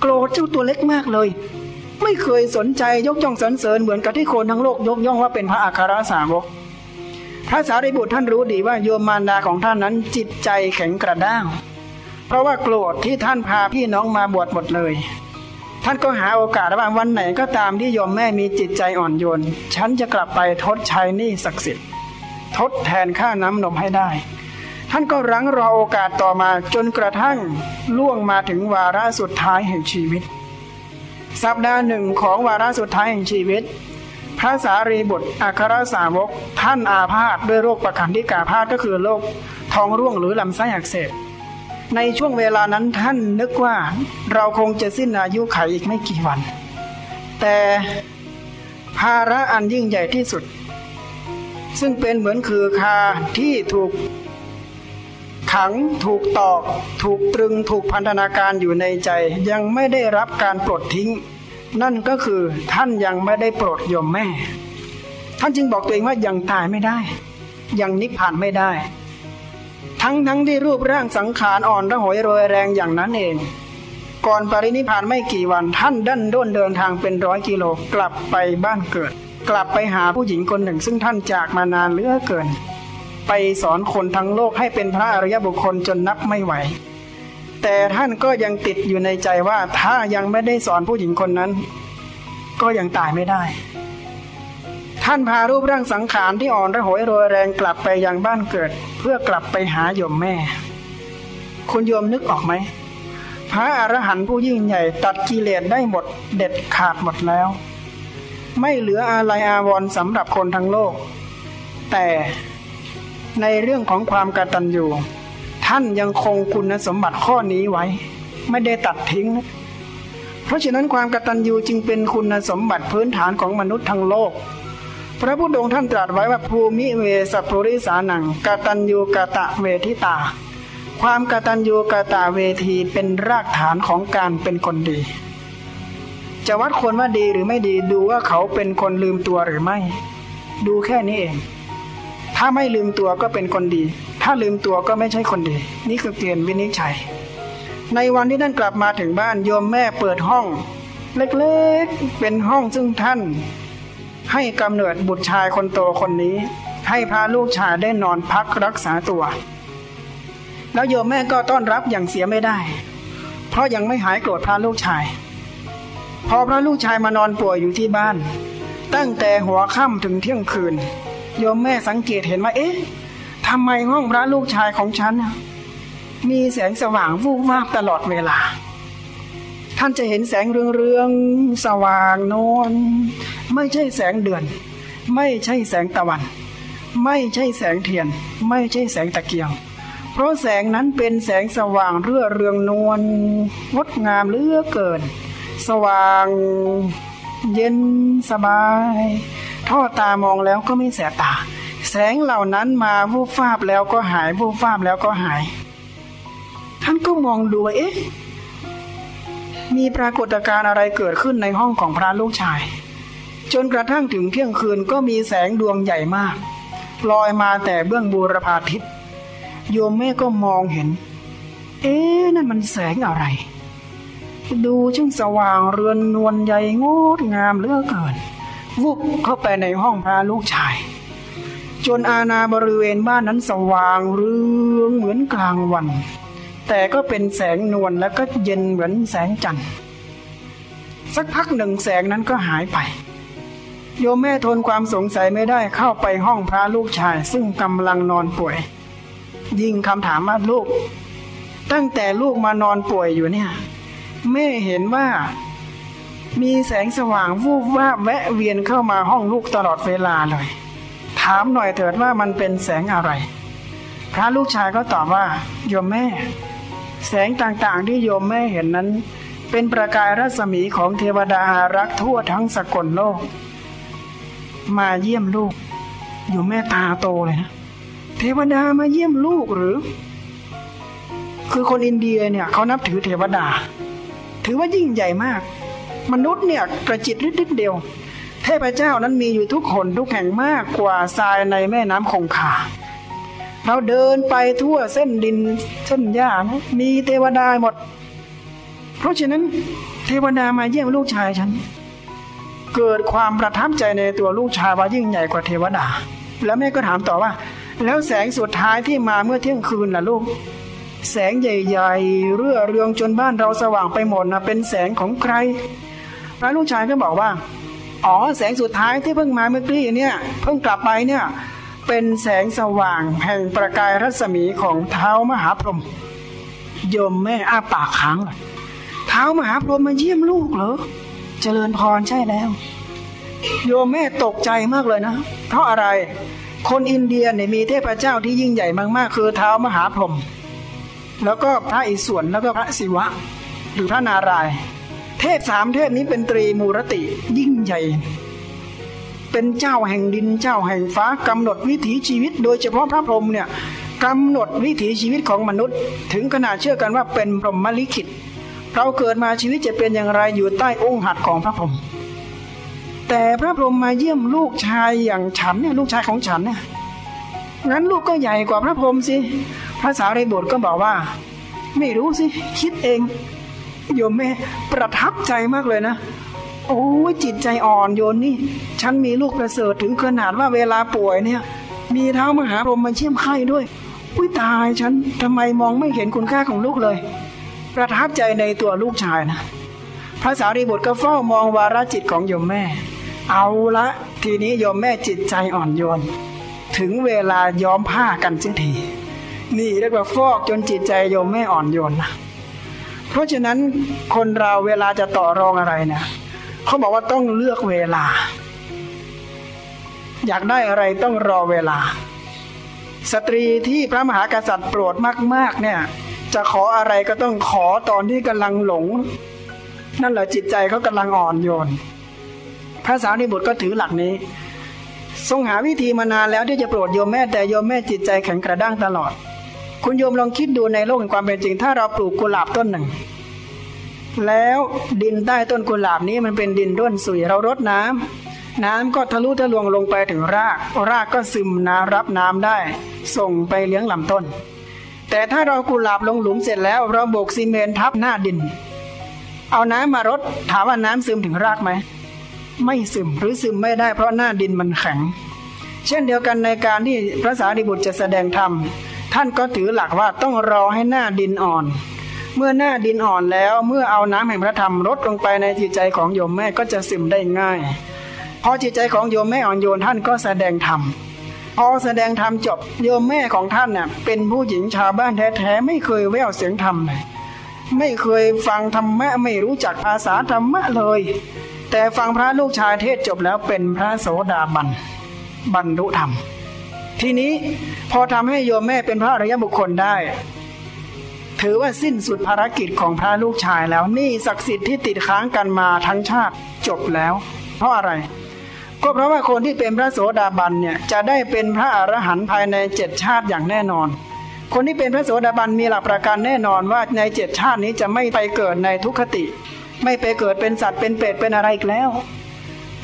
โกรธเจ้าตัวเล็กมากเลย ไม่เคยสนใจยกย่องสรรเสริญเหมือนกับที่คนทั้งโลกยกย่องว่าเป็นพระอัครสาวกพระสารีบุตรท่านรู้ดีว่าโยมมารดาของท่านนั้นจิตใจแข็งกระด้าง เพราะว่าโกรธที่ท่านพาพี่น้องมาบวชหมดเลย ท่านก็หาโอกาสว่าวันไหนก็ตามที่โยมแม่มีจิตใจอ่อนโยน ฉันจะกลับไปทดใช้หนี้ศักดิ์สิทธิ์ทดแทนค่าน้ำนมให้ได้ ท่านก็รั้งรอโอกาสต่อมาจนกระทั่งล่วงมาถึงวาระสุดท้ายแห่งชีวิต สัปดาห์หนึ่งของวาระสุดท้ายแห่งชีวิต พระสารีบุตรอัครสาวก ท่านอาพาธด้วยโรคประคันที่กาพาธก็คือโรคท้องร่วงหรือลำไส้อักเสบในช่วงเวลานั้นท่านนึกว่าเราคงจะสิ้นอายุไขอีกไม่กี่วัน แต่ภาระอันยิ่งใหญ่ที่สุด ซึ่งเป็นเหมือนคือคาที่ถูก ขังถูกตอกถูกตรึงถูกพันธนาการอยู่ในใจ ยังไม่ได้รับการปลดทิ้ง นั่นก็คือท่านยังไม่ได้ปรดยมแม่ ท่านจึงบอกตัวเองว่ายังตายไม่ได้ ยังนิพพานไม่ได้ ทั้งทั้งที่รูปร่างสังขารอ่อนระหอยโรยแรงอย่างนั้นเอง ก่อนปรินิพพานไม่กี่วันท่านดันด้นเดินทางเป็นร้อยกิโลกลับไปบ้านเกิด กลับไปหาผู้หญิงคนหนึ่ง ซึ่งท่านจากมานานเหลือเกิน ไปสอนคนทั้งโลกให้เป็นพระอริยบุคคลจนนับไม่ไหว แต่ท่านก็ยังติดอยู่ในใจว่าถ้ายังไม่ได้สอนผู้หญิงคนนั้น ก็ยังตายไม่ได้ ท่านพารูปร่างสังขารที่อ่อนระหวยโรยแรงกลับไปยังบ้านเกิด เพื่อกลับไปหาโยมแม่ คุณโยมนึกออกไหมพระอรหันต์ผู้ยิ่งใหญ่ตัดกิเลสได้หมดเด็ดขาดหมดแล้ว ไม่เหลืออะไรอาวรสำหรับคนทั้งโลก แต่ ในเรื่องของความกตัญญูท่านยังคงคุณสมบัติข้อนี้ไว้ ไม่ได้ตัดทิ้ง เพราะฉะนั้นความกตัญญูจึงเป็นคุณสมบัติพื้นฐานของมนุษย์ทั้งโลก พระพุทธองค์ท่านตรัสไว้ว่าภูมิเวสัพพุริสานังกตัญญูกะตะเวทิตา ความกตัญญูกะตะเวทีเป็นรากฐานของการเป็นคนดี จะวัดคนว่าดีหรือไม่ดีดูว่าเขาเป็นคนลืมตัวหรือไม่ ดูแค่นี้เอง ถ้าไม่ลืมตัวก็เป็นคนดี ถ้าลืมตัวก็ไม่ใช่คนดี นี่คือเกณฑ์วินิจฉัย ในวันที่ท่านกลับมาถึงบ้านโยมแม่เปิดห้อง เล็กๆ เป็นห้องซึ่งท่าน ให้กำเนิดบุตรชายคนโตคนนี้ ให้พาลูกชายได้นอนพักรักษาตัว แล้วโยมแม่ก็ต้อนรับอย่างเสียไม่ได้ เพราะยังไม่หายโกรธพระลูกชาย พอพระลูกชายมานอนป่วยอยู่ที่บ้าน ตั้งแต่หัวค่ำถึงเที่ยงคืน โยมแม่สังเกตเห็นว่า เอ๊ะทำไมห้องพระลูกชายของฉันมีแสงสว่างวูบวาบตลอดเวลา ท่านจะเห็นแสงเรืองๆสว่างโนนไม่ใช่แสงเดือน ไม่ใช่แสงตะวัน ไม่ใช่แสงเทียน ไม่ใช่แสงตะเกียง เพราะแสงนั้นเป็นแสงสว่างเรื่อเรืองนวลงดงามเหลือเกิน สว่างเย็นสบาย ทอดตามองแล้วก็ไม่แสบตา แสงเหล่านั้นมาวูบฟาบแล้วก็หายวูบฟาบแล้วก็หาย ท่านก็มองดูว่าเอ๊ะมีปรากฏการณ์อะไรเกิดขึ้นในห้องของพระลูกชาย จนกระทั่งถึงเที่ยงคืนก็มีแสงดวงใหญ่มากลอยมาแต่เบื้องบูรพาทิศโยมแม่ก็มองเห็น เอ๊ะนั่นมันแสงอะไร ดูช่างสว่างเรือนนวลใหญ่งดงามเหลือเกิน วุบเข้าไปในห้องพระลูกชาย จนอาณาบริเวณบ้านนั้นสว่างเรืองเหมือนกลางวัน แต่ก็เป็นแสงนวลแล้วก็เย็นเหมือนแสงจันทร์สักพักหนึ่งแสงนั้นก็หายไป โยมแม่ทนความสงสัยไม่ได้เข้าไปห้องพระลูกชาย ซึ่งกำลังนอนป่วย ยิงคำถามว่าลูก ตั้งแต่ลูกมานอนป่วยอยู่เนี่ยแม่เห็นว่า มีแสงสว่างวูบวาบแวะเวียนเข้ามาห้องลูกตลอดเวลาเลย ถามหน่อยเถิดว่ามันเป็นแสงอะไร พระลูกชายก็ตอบว่าโยมแม่ แสงต่างๆที่โยมแม่เห็นนั้น เป็นประกายรัศมีของเทวดาอารักษ์ทั่วทั้งสกลโลก มาเยี่ยมลูกโยมแม่ตาโตเลยนะเทวดามาเยี่ยมลูกหรือ คือคนอินเดียเนี่ยเขานับถือเทวดา ถือว่ายิ่งใหญ่มาก มนุษย์เนี่ยกระจิตริดเดียว เทพเจ้านั้นมีอยู่ทุกคนทุกแห่งมากกว่าทรายในแม่น้ำคงคาเราเดินไปทั่วเส้นดินเส้นหญ้ามีเทวดาหมด เพราะฉะนั้นเทวดามาเยี่ยมลูกชายฉัน เกิดความประทับใจในตัวลูกชายว่ายิ่งใหญ่กว่าเทวดา แล้วแม่ก็ถามต่อว่า แล้วแสงสุดท้ายที่มาเมื่อเที่ยงคืนล่ะลูก แสงใหญ่ๆเรื่อเรืองจนบ้านเราสว่างไปหมดนะเป็นแสงของใคร พระลูกชายก็บอกว่า อ๋อแสงสุดท้ายที่เพิ่งมาเมื่อกี้เนี่ยเพิ่งกลับไปเนี่ยเป็นแสงสว่างแห่งประกายรัศมีของเท้ามหาพรหมโยมแม่อ้าปากค้างเลยเท้ามหาพรหมมาเยี่ยมลูกเหรอเจริญพรใช่แล้ว โยมแม่ตกใจมากเลยนะ เพราะอะไรคนอินเดียเนี่ยมีเทพเจ้าที่ยิ่งใหญ่มากๆ คือเท้ามหาพรหมแล้วก็พระอิศวรแล้วก็พระศิวะ หรือพระนารายณ์ เทพสามเทพนี้เป็นตรีมูรติยิ่งใหญ่ เป็นเจ้าแห่งดินเจ้าแห่งฟ้ากำหนดวิถีชีวิต โดยเฉพาะพระพรหมเนี่ยกำหนดวิถีชีวิตของมนุษย์ ถึงขนาดเชื่อกันว่าเป็นพรหมลิขิต เราเกิดมาชีวิตจะเป็นอย่างไรอยู่ใต้องค์หัดของพระพรหมแต่พระพรหมมาเยี่ยมลูกชายอย่างฉันเนี่ยลูกชายของฉันเนี่ยงั้นลูกก็ใหญ่กว่าพระพรหมสิ พระสารีบุตรก็บอกว่า ไม่รู้สิ คิดเอง โยมแม่ประทับใจมากเลยนะ โอ้ยจิตใจอ่อนโยนนี่ ฉันมีลูกประเสริฐถึงขนาดว่าเวลาป่วยเนี่ย มีเท้ามหาพรหมมาเชี่ยมไข้ด้วยอุ้ยตายฉันทำไมมองไม่เห็นคุณค่าของลูกเลย ประทับใจในตัวลูกชายนะพระสารีบุตรก็เฝ้ามองวาระจิตของโยมแม่ เอาละทีนี้โยมแม่จิตใจอ่อนโยน ถึงเวลาย้อมผ้ากันเสียทีนี่เรียกว่าฟอกจนจิตใจโยมแม่อ่อนโยนนะ ราะฉะนั้นคนเราเวลาจะต่อรองอะไรนี่ยเขาบอกว่าต้องเลือกเวลา อยากได้อะไรต้องรอเวลา สตรีที่พระมหากษัตริย์โปรดมาก ๆ เนี่ย จะขออะไรก็ต้องขอตอนที่กำลังหลง นั่นแหละจิตใจเขากำลังอ่อนโยนพระสารีบุตรก็ถือหลักนี้ ทรงหาวิธีมานานแล้วที่จะโปรดโยมแม่แต่โยมแม่จิตใจแข็งกระด้างตลอด คุณโยมลองคิดดูในโลกแห่งความเป็นจริง ถ้าเราปลูกกุหลาบต้นหนึ่ง แล้วดินใต้ต้นกุหลาบนี้มันเป็นดินด้วนสุยเรารดน้ำน้ำก็ทะลุทะลวงลงไปถึงราก รากก็ซึมน้ำรับน้ำได้ ส่งไปเลี้ยงลำต้น แต่ถ้าเรากุหลาบลงหลุมเสร็จแล้ว เราโบกซีเมนทับหน้าดิน เอาน้ำมารดถามว่าน้ำซึมถึงรากไหมไม่ซึมหรือซึมไม่ได้เพราะหน้าดินมันแข็ง เช่นเดียวกันในการที่พระสารีบุตรจะแสดงธรรม ท่านก็ถือหลักว่าต้องรอให้หน้าดินอ่อน เมื่อหน้าดินอ่อนแล้วเมื่อเอาน้ำแห่งพระธรรมลดลงไปในจิตใจของโยมแม่ก็จะซึมได้ง่ายพอจิตใจของโยมแม่อ่อนโยนท่านก็แสดงธรรมพอแสดงธรรมจบโยมแม่ของท่านเน่ยเป็นผู้หญิงชาวบ้านแท้ๆไม่เคยแววเสียงธรรมเลยไม่เคยฟังธรรมะไม่รู้จักภาษาธรรมะเลย แต่ฟังพระลูกชายเทศจบแล้วเป็นพระโสดาบันบรรลุธรรม ทีนี้พอทำให้โยมแม่เป็นพระอริยบุคคลได้ ถือว่าสิ้นสุดภารกิจของพระลูกชายแล้วนี่ศักดิ์สิทธิ์ที่ติดค้างกันมาทั้งชาติจบแล้ว เพราะอะไร ก็เพราะว่าคนที่เป็นพระโสดาบันเนี่ยจะได้เป็นพระอรหันต์ภายในเจ็ดชาติอย่างแน่นอน คนที่เป็นพระโสดาบันมีหลักประกันแน่นอนว่าในเจ็ดชาตินี้จะไม่ไปเกิดในทุกขติ ไม่ไปเกิดเป็นสัตว์เป็นเปรตเป็นอะไรอีกแล้ว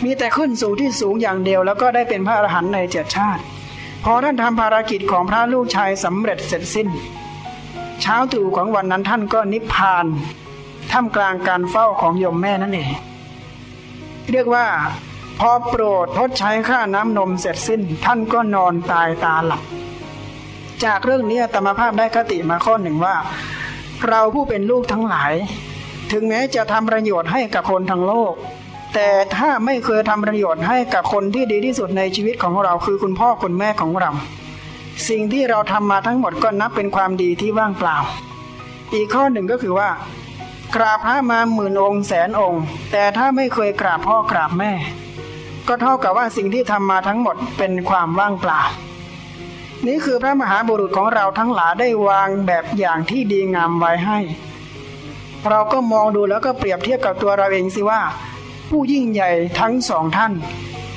มีแต่ขึ้นสู่ที่สูงอย่างเดียวแล้วก็ได้เป็นพระอรหันต์ในเจ็ดชาติ พอท่านทำภารกิจของพระลูกชายสำเร็จเสร็จสิ้น เช้าตรู่ของวันนั้นท่านก็นิพพานท่ามกลางการเฝ้าของโยมแม่นั่นเองเรียกว่าพอโปรดทดใช้ค่าน้ำนมเสร็จสิ้น ท่านก็นอนตายตาหลับ จากเรื่องนี้ธรรมภาพได้คติมาข้อหนึ่งว่า เราผู้เป็นลูกทั้งหลาย ถึงแม้จะทำประโยชน์ให้กับคนทั้งโลก แต่ถ้าไม่เคยทำประโยชน์ให้กับคนที่ดีที่สุดในชีวิตของเราคือคุณพ่อคุณแม่ของเรา สิ่งที่เราทำมาทั้งหมดก็นับเป็นความดีที่ว่างเปล่า อีกข้อหนึ่งก็คือว่า กราบพระมาหมื่นองค์แสนองค์ แต่ถ้าไม่เคยกราบพ่อกราบแม่ ก็เท่ากับว่าสิ่งที่ทำมาทั้งหมดเป็นความว่างเปล่า นี่คือพระมหาบุรุษของเราทั้งหลายได้วางแบบอย่างที่ดีงามไว้ให้ เราก็มองดูแล้วก็เปรียบเทียบกับตัวเราเองสิว่า ผู้ยิ่งใหญ่ทั้งสองท่าน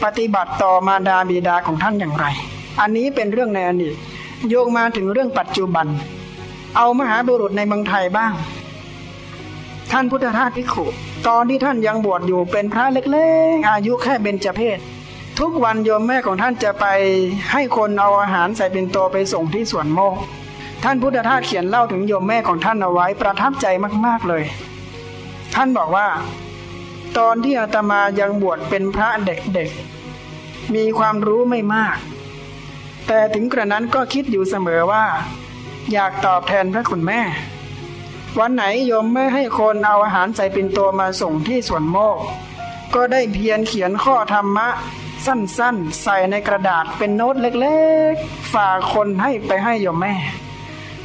ปฏิบัติต่อมาดาบิดาของท่านอย่างไร อันนี้เป็นเรื่องในอดีตโยงมาถึงเรื่องปัจจุบัน เอามหาบุรุษในเมืองไทยบ้าง ท่านพุทธทาสพิขุ ตอนที่ท่านยังบวชอยู่เป็นพระเล็กๆ อายุแค่เบญจเพศทุกวันโยมแม่ของท่านจะไปให้คนเอาอาหารใส่เป็นโตไปส่งที่สวนโมก ท่านพุทธทาสเขียนเล่าถึงโยมแม่ของท่านเอาไว้ประทับใจมากๆเลย ท่านบอกว่า ตอนที่อาตมายังบวชเป็นพระเด็กๆ มีความรู้ไม่มาก แต่ถึงกระนั้นก็คิดอยู่เสมอว่า อยากตอบแทนพระคุณแม่ วันไหนโยมไม่ให้คนเอาอาหารใส่ปินโตมาส่งที่สวนโมก ก็ได้เพียรเขียนข้อธรรมะ สั้นๆ ใส่ในกระดาษเป็นโน้ตเล็กๆ ฝากคนให้ไปให้โยมแม่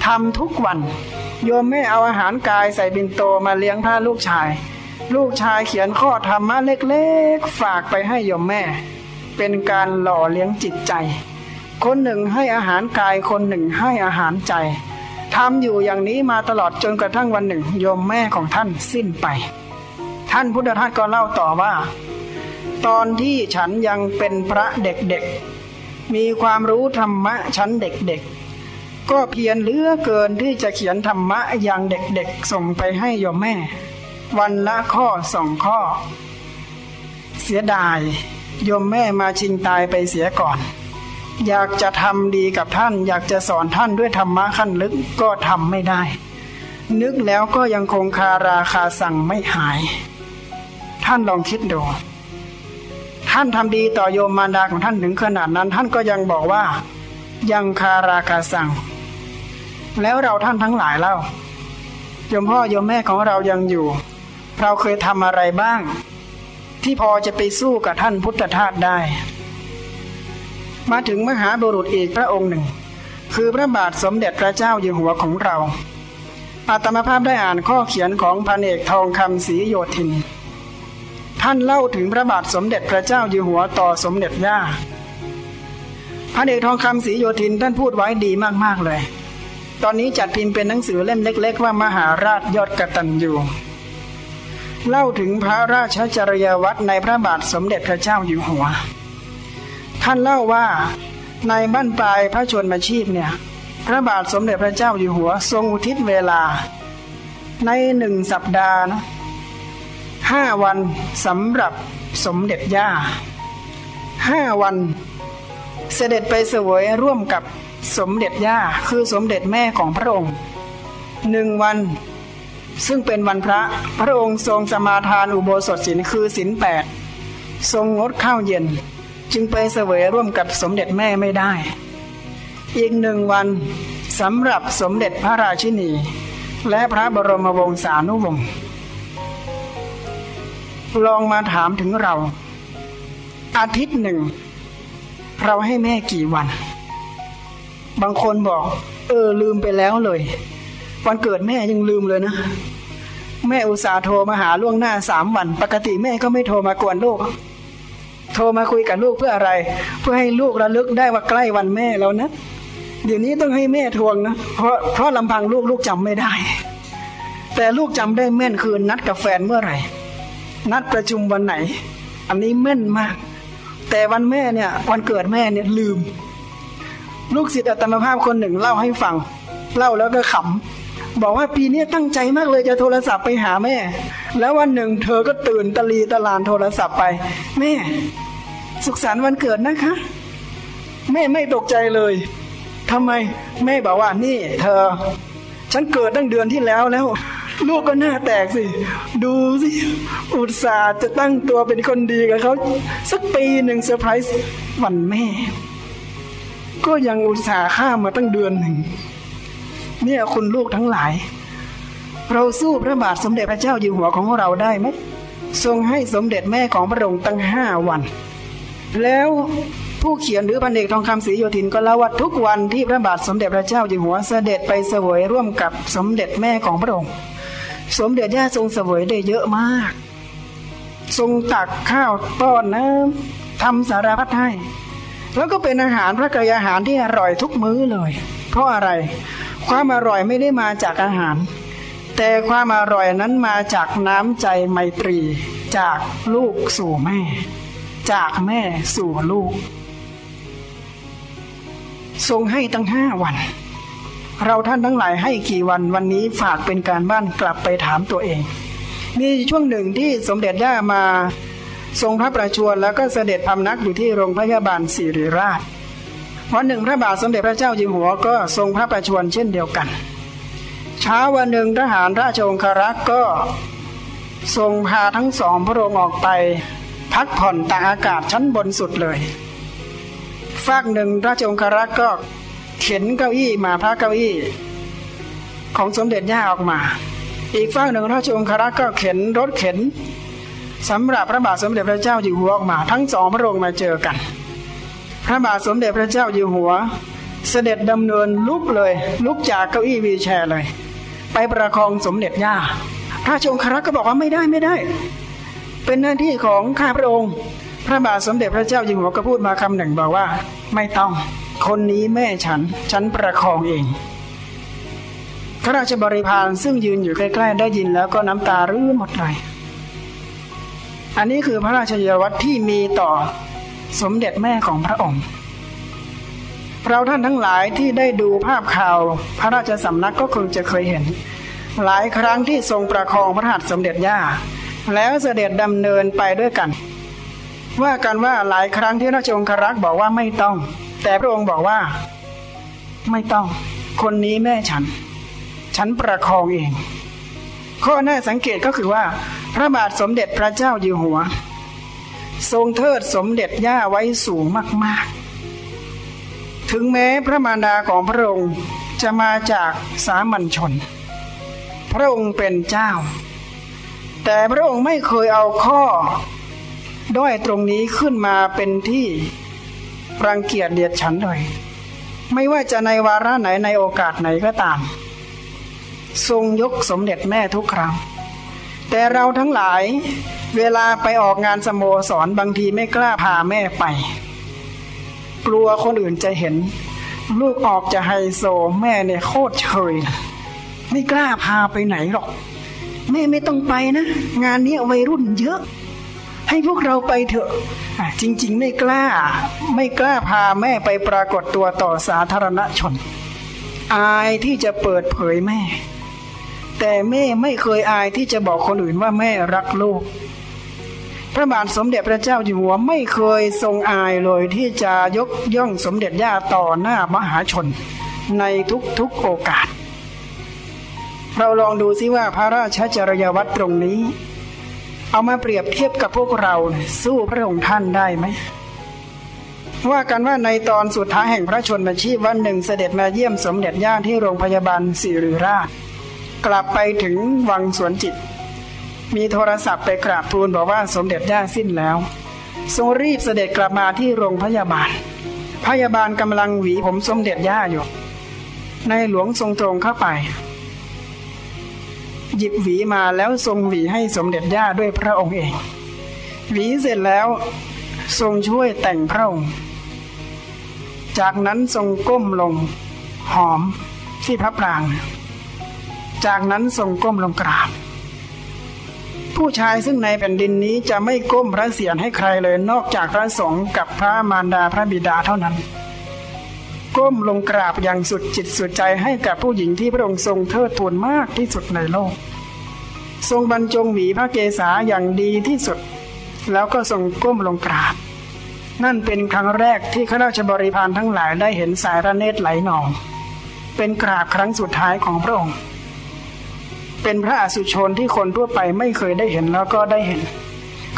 ทำทุกวัน โยมแม่เอาอาหารกายใส่บินโตมาเลี้ยงพระลูกชาย ลูกชายเขียนข้อธรรมะเล็กๆ ฝากไปให้ยมแม่ เป็นการหล่อเลี้ยงจิตใจ คนหนึ่งให้อาหารกายคนหนึ่งให้อาหารใจทำอยู่อย่างนี้มาตลอดจนกระทั่งวันหนึ่งยมแม่ของท่านสิ้นไป ท่านพุทธทาสก็เล่าต่อว่า ตอนที่ฉันยังเป็นพระเด็กๆ มีความรู้ธรรมะชั้นเด็กๆ ก็เพียรเลือเกินที่จะเขียนธรรมะอย่างเด็กๆ ส่งไปให้ยมแม่ วันละข้อสองข้อ เสียดายโยมแม่มาชิงตายไปเสียก่อน อยากจะทำดีกับท่าน อยากจะสอนท่านด้วยธรรมะขั้นลึกก็ทำไม่ได้ นึกแล้วก็ยังคงคาราคาสั่งไม่หาย ท่านลองคิดดูท่านทำดีต่อโยมมารดาของท่านถึงขนาดนั้น ท่านก็ยังบอกว่า ยังคาราคาสั่ง แล้วเราท่านทั้งหลายเล่าโยมพ่อโยมแม่ของเรายังอยู่ เราเคยทำอะไรบ้าง ที่พอจะไปสู้กับท่านพุทธทาสได้ มาถึงมหาบุรุษอีกพระองค์หนึ่ง คือพระบาทสมเด็จพระเจ้าอยู่หัวของเราอาตมาภาพได้อ่านข้อเขียนของพันเอกทองคำศรีโยธิน ท่านเล่าถึงพระบาทสมเด็จพระเจ้าอยู่หัวต่อสมเด็จย่าพระเอกทองคำศรีโยธินท่านพูดไว้ดีมากๆเลย ตอนนี้จัดพิมพ์เป็นหนังสือเล่มเล็ก ๆ ว่ามหาราชยอดกตัญญู เล่าถึงพระราชจริยวัตรในพระบาทสมเด็จพระเจ้าอยู่หัว ท่านเล่าว่าในบ้านปลายพระชนมาชีพเนี่ยพระบาทสมเด็จพระเจ้าอยู่หัว ทรงอุทิศเวลา ในหนึ่งสัปดาห์นะห้าวันสำหรับสมเด็จย่าห้าวัน เสด็จไปเสวยร่วมกับสมเด็จย่าคือสมเด็จแม่ของพระองค์หนึ่งวัน ซึ่งเป็นวันพระพระองค์ทรงสมาทานอุโบสถศีลคือศีลแปดทรงงดข้าวเย็น จึงไปเสวยร่วมกับสมเด็จแม่ไม่ได้ อีกหนึ่งวันสำหรับสมเด็จพระราชินี และพระบรมวงศานุวงศ์ลองมาถามถึงเรา อาทิตย์หนึ่ง เราให้แม่กี่วัน บางคนบอก เออลืมไปแล้วเลย วันเกิดแม่ยังลืมเลยนะ แม่อุตส่าห์โทรมาหาล่วงหน้าสามวัน ปกติแม่ก็ไม่โทรมากวนลูก โทรมาคุยกับลูกเพื่ออะไร เพื่อให้ลูกระลึกได้ว่าใกล้วันแม่แล้วนะเดี๋ยวนี้ต้องให้แม่ทวงนะเพราะเพราะลำพังลูกลูกจำไม่ได้ แต่ลูกจำได้แม่นคือนัดกับแฟนเมื่อไหร่ นัดประชุมวันไหน อันนี้แม่นมาก แต่วันแม่เนี่ยวันเกิดแม่เนี่ยลืม ลูกศิษย์อัตมภาพคนหนึ่งเล่าให้ฟัง เล่าแล้วก็ขำ บอกว่าปีนี้ตั้งใจมากเลยจะโทรศัพท์ไปหาแม่ แล้ววันหนึ่งเธอก็ตื่นตะลีตะลานโทรศัพท์ไป แม่ สุขสันต์วันเกิดนะคะ แม่ไม่ตกใจเลยทำไมแม่บอกว่านี่ เธอ ฉันเกิดตั้งเดือนที่แล้วแล้ว ลูกก็หน้าแตกสิ ดูสิ อุตส่าห์จะตั้งตัวเป็นคนดีกับเขาสักปีหนึ่งเซอร์ไพรส์วันแม่ ก็ยังอุตส่าห์ข้ามมาตั้งเดือนหนึ่ง เนี่ยคุณลูกทั้งหลาย เราสู้พระบาทสมเด็จพระเจ้าอยู่หัวของเราได้ไหมทรงให้สมเด็จแม่ของพระองค์ตั้งห้าวัน แล้วผู้เขียนหรือพันเอกทองคำศรีโยธินก็เล่าว่าทุกวันที่พระบาทสมเด็จพระเจ้าอยู่หัวเสด็จไปเสวยร่วมกับสมเด็จแม่ของพระองค์ สมเด็จย่าทรงเสวยได้เยอะมาก ทรงตักข้าวป้อนน้ำทำสารพัดให้แล้วก็เป็นอาหารพระกายอาหารที่อร่อยทุกมื้อเลย เพราะอะไร ความอร่อยไม่ได้มาจากอาหาร แต่ความอร่อยนั้นมาจากน้ำใจไมตรี จากลูกสู่แม่ จากแม่สู่ลูก ทรงให้ตั้งห้าวัน เราท่านทั้งหลายให้กี่วันวันนี้ฝากเป็นการบ้านกลับไปถามตัวเอง มีช่วงหนึ่งที่สมเด็จย่ามาทรงพระประชวรแล้วก็เสด็จพำนักอยู่ที่โรงพยาบาลศิริราช วันหนึ่งพระบาทสมเด็จพระเจ้าอยู่หัวก็ทรงพระประชวรเช่นเดียวกัน เช้าวันหนึ่งทหารราชองครักษ์ก็ทรงพาทั้งสองพระองค์ออกไป พักผ่อนตากอากาศชั้นบนสุดเลยฝากหนึ่งราชองครักษ์ก็เข็นเก้าอี้มาพระเก้าอี้ ของสมเด็จย่าออกมา อีกฝากหนึ่งราชองครักษ์ก็เข็นรถเข็นสำหรับพระบาทสมเด็จพระเจ้าอยู่หัวออกมา ทั้งสองพระองค์มาเจอกัน พระบาทสมเด็จพระเจ้าอยู่หัว เสด็จดำเนินลุกเลย ลุกจากเก้าอี้วีแชร์เลย ไปประคองสมเด็จย่า พระชงครักก็บอกว่าไม่ได้ไม่ได้ เป็นหน้าที่ของข้าพระองค์ พระบาทสมเด็จพระเจ้าอยู่หัวก็พูดมาคำหนึ่งบอกว่า ไม่ต้องคนนี้แม่ฉัน ฉันประคองเองข้าราชบริพารซึ่งยืนอยู่ใกล้ ๆ ได้ยินแล้วก็น้ำตารื้อหมดเลยอันนี้คือพระราชยวัตรที่มีต่อ สมเด็จแม่ของพระองค์ เราท่านทั้งหลายที่ได้ดูภาพข่าวพระราชสำนักก็คงจะเคยเห็น หลายครั้งที่ทรงประคองพระหัตถ์สมเด็จย่า แล้วเสด็จดำเนินไปด้วยกัน ว่ากันว่าหลายครั้งที่ราชองครักษ์บอกว่าไม่ต้อง แต่พระองค์บอกว่า ไม่ต้อง คนนี้แม่ฉัน ฉันประคองเองข้อน่าสังเกตก็คือว่า พระบาทสมเด็จพระเจ้าอยู่หัว ทรงเทิดสมเด็จย่าไว้สูงมาก ๆ ถึงแม้พระมารดาของพระองค์จะมาจากสามัญชน พระองค์เป็นเจ้า แต่พระองค์ไม่เคยเอาข้อ ด้อยตรงนี้ขึ้นมาเป็นที่รังเกียจเดียดฉันเลย ไม่ว่าจะในวาระไหนในโอกาสไหนก็ตาม ทรงยกสมเด็จแม่ทุกครั้ง แต่เราทั้งหลาย เวลาไปออกงานสโมสรบางทีไม่กล้าพาแม่ไป กลัวคนอื่นจะเห็น ลูกออกจะไฮโซแม่เนี่ยโคตรเฉย ไม่กล้าพาไปไหนหรอก แม่ไม่ต้องไปนะ งานนี้วัยรุ่นเยอะ ให้พวกเราไปเถอะจริง ๆ ไม่กล้า ไม่กล้าพาแม่ไปปรากฏตัวต่อสาธารณชน อายที่จะเปิดเผยแม่ แต่แม่ไม่เคยอายที่จะบอกคนอื่นว่าแม่รักลูก พระบาทสมเด็จพระเจ้าอยู่หัวไม่เคยทรงอายเลยที่จะยกย่องสมเด็จย่าต่อหน้ามหาชนในทุกๆโอกาส เราลองดูซิว่าพระราชจริยวัตรตรงนี้ เอามาเปรียบเทียบกับพวกเราสู้พระองค์ท่านได้ไหมว่ากันว่าในตอนสุดท้ายแห่งพระชนมชีพวันหนึ่งเสด็จมาเยี่ยมสมเด็จย่าที่โรงพยาบาลศิริราช กลับไปถึงวังสวนจิต มีโทรศัพท์ไปกราบทูลบอกว่าสมเด็จย่าสิ้นแล้ว ทรงรีบเสด็จกลับมาที่โรงพยาบาล พยาบาลกำลังหวีผมสมเด็จย่าอยู่ ในหลวงทรงตรงเข้าไป หยิบหวีมาแล้วทรงหวีให้สมเด็จย่าด้วยพระองค์เอง หวีเสร็จแล้วทรงช่วยแต่งพระองค์ จากนั้นทรงก้มลง หอมที่พระปราง จากนั้นทรงก้มลงกราบ ผู้ชายซึ่งในแผ่นดินนี้จะไม่ก้มพระเศียรให้ใครเลยนอกจากพระสงฆ์กับพระมารดาพระบิดาเท่านั้น ก้มลงกราบอย่างสุดจิตสุดใจให้กับผู้หญิงที่พระองค์ทรงเทิดทูนมากที่สุดในโลก ทรงบรรจงหวีพระเกศาอย่างดีที่สุด แล้วก็ทรงก้มลงกราบ นั่นเป็นครั้งแรกที่ข้าราชบริพารทั้งหลายได้เห็นสายระเนตรไหลนอง เป็นกราบครั้งสุดท้ายของพระองค์ เป็นพระอสุชนที่คนทั่วไปไม่เคยได้เห็นแล้วก็ได้เห็น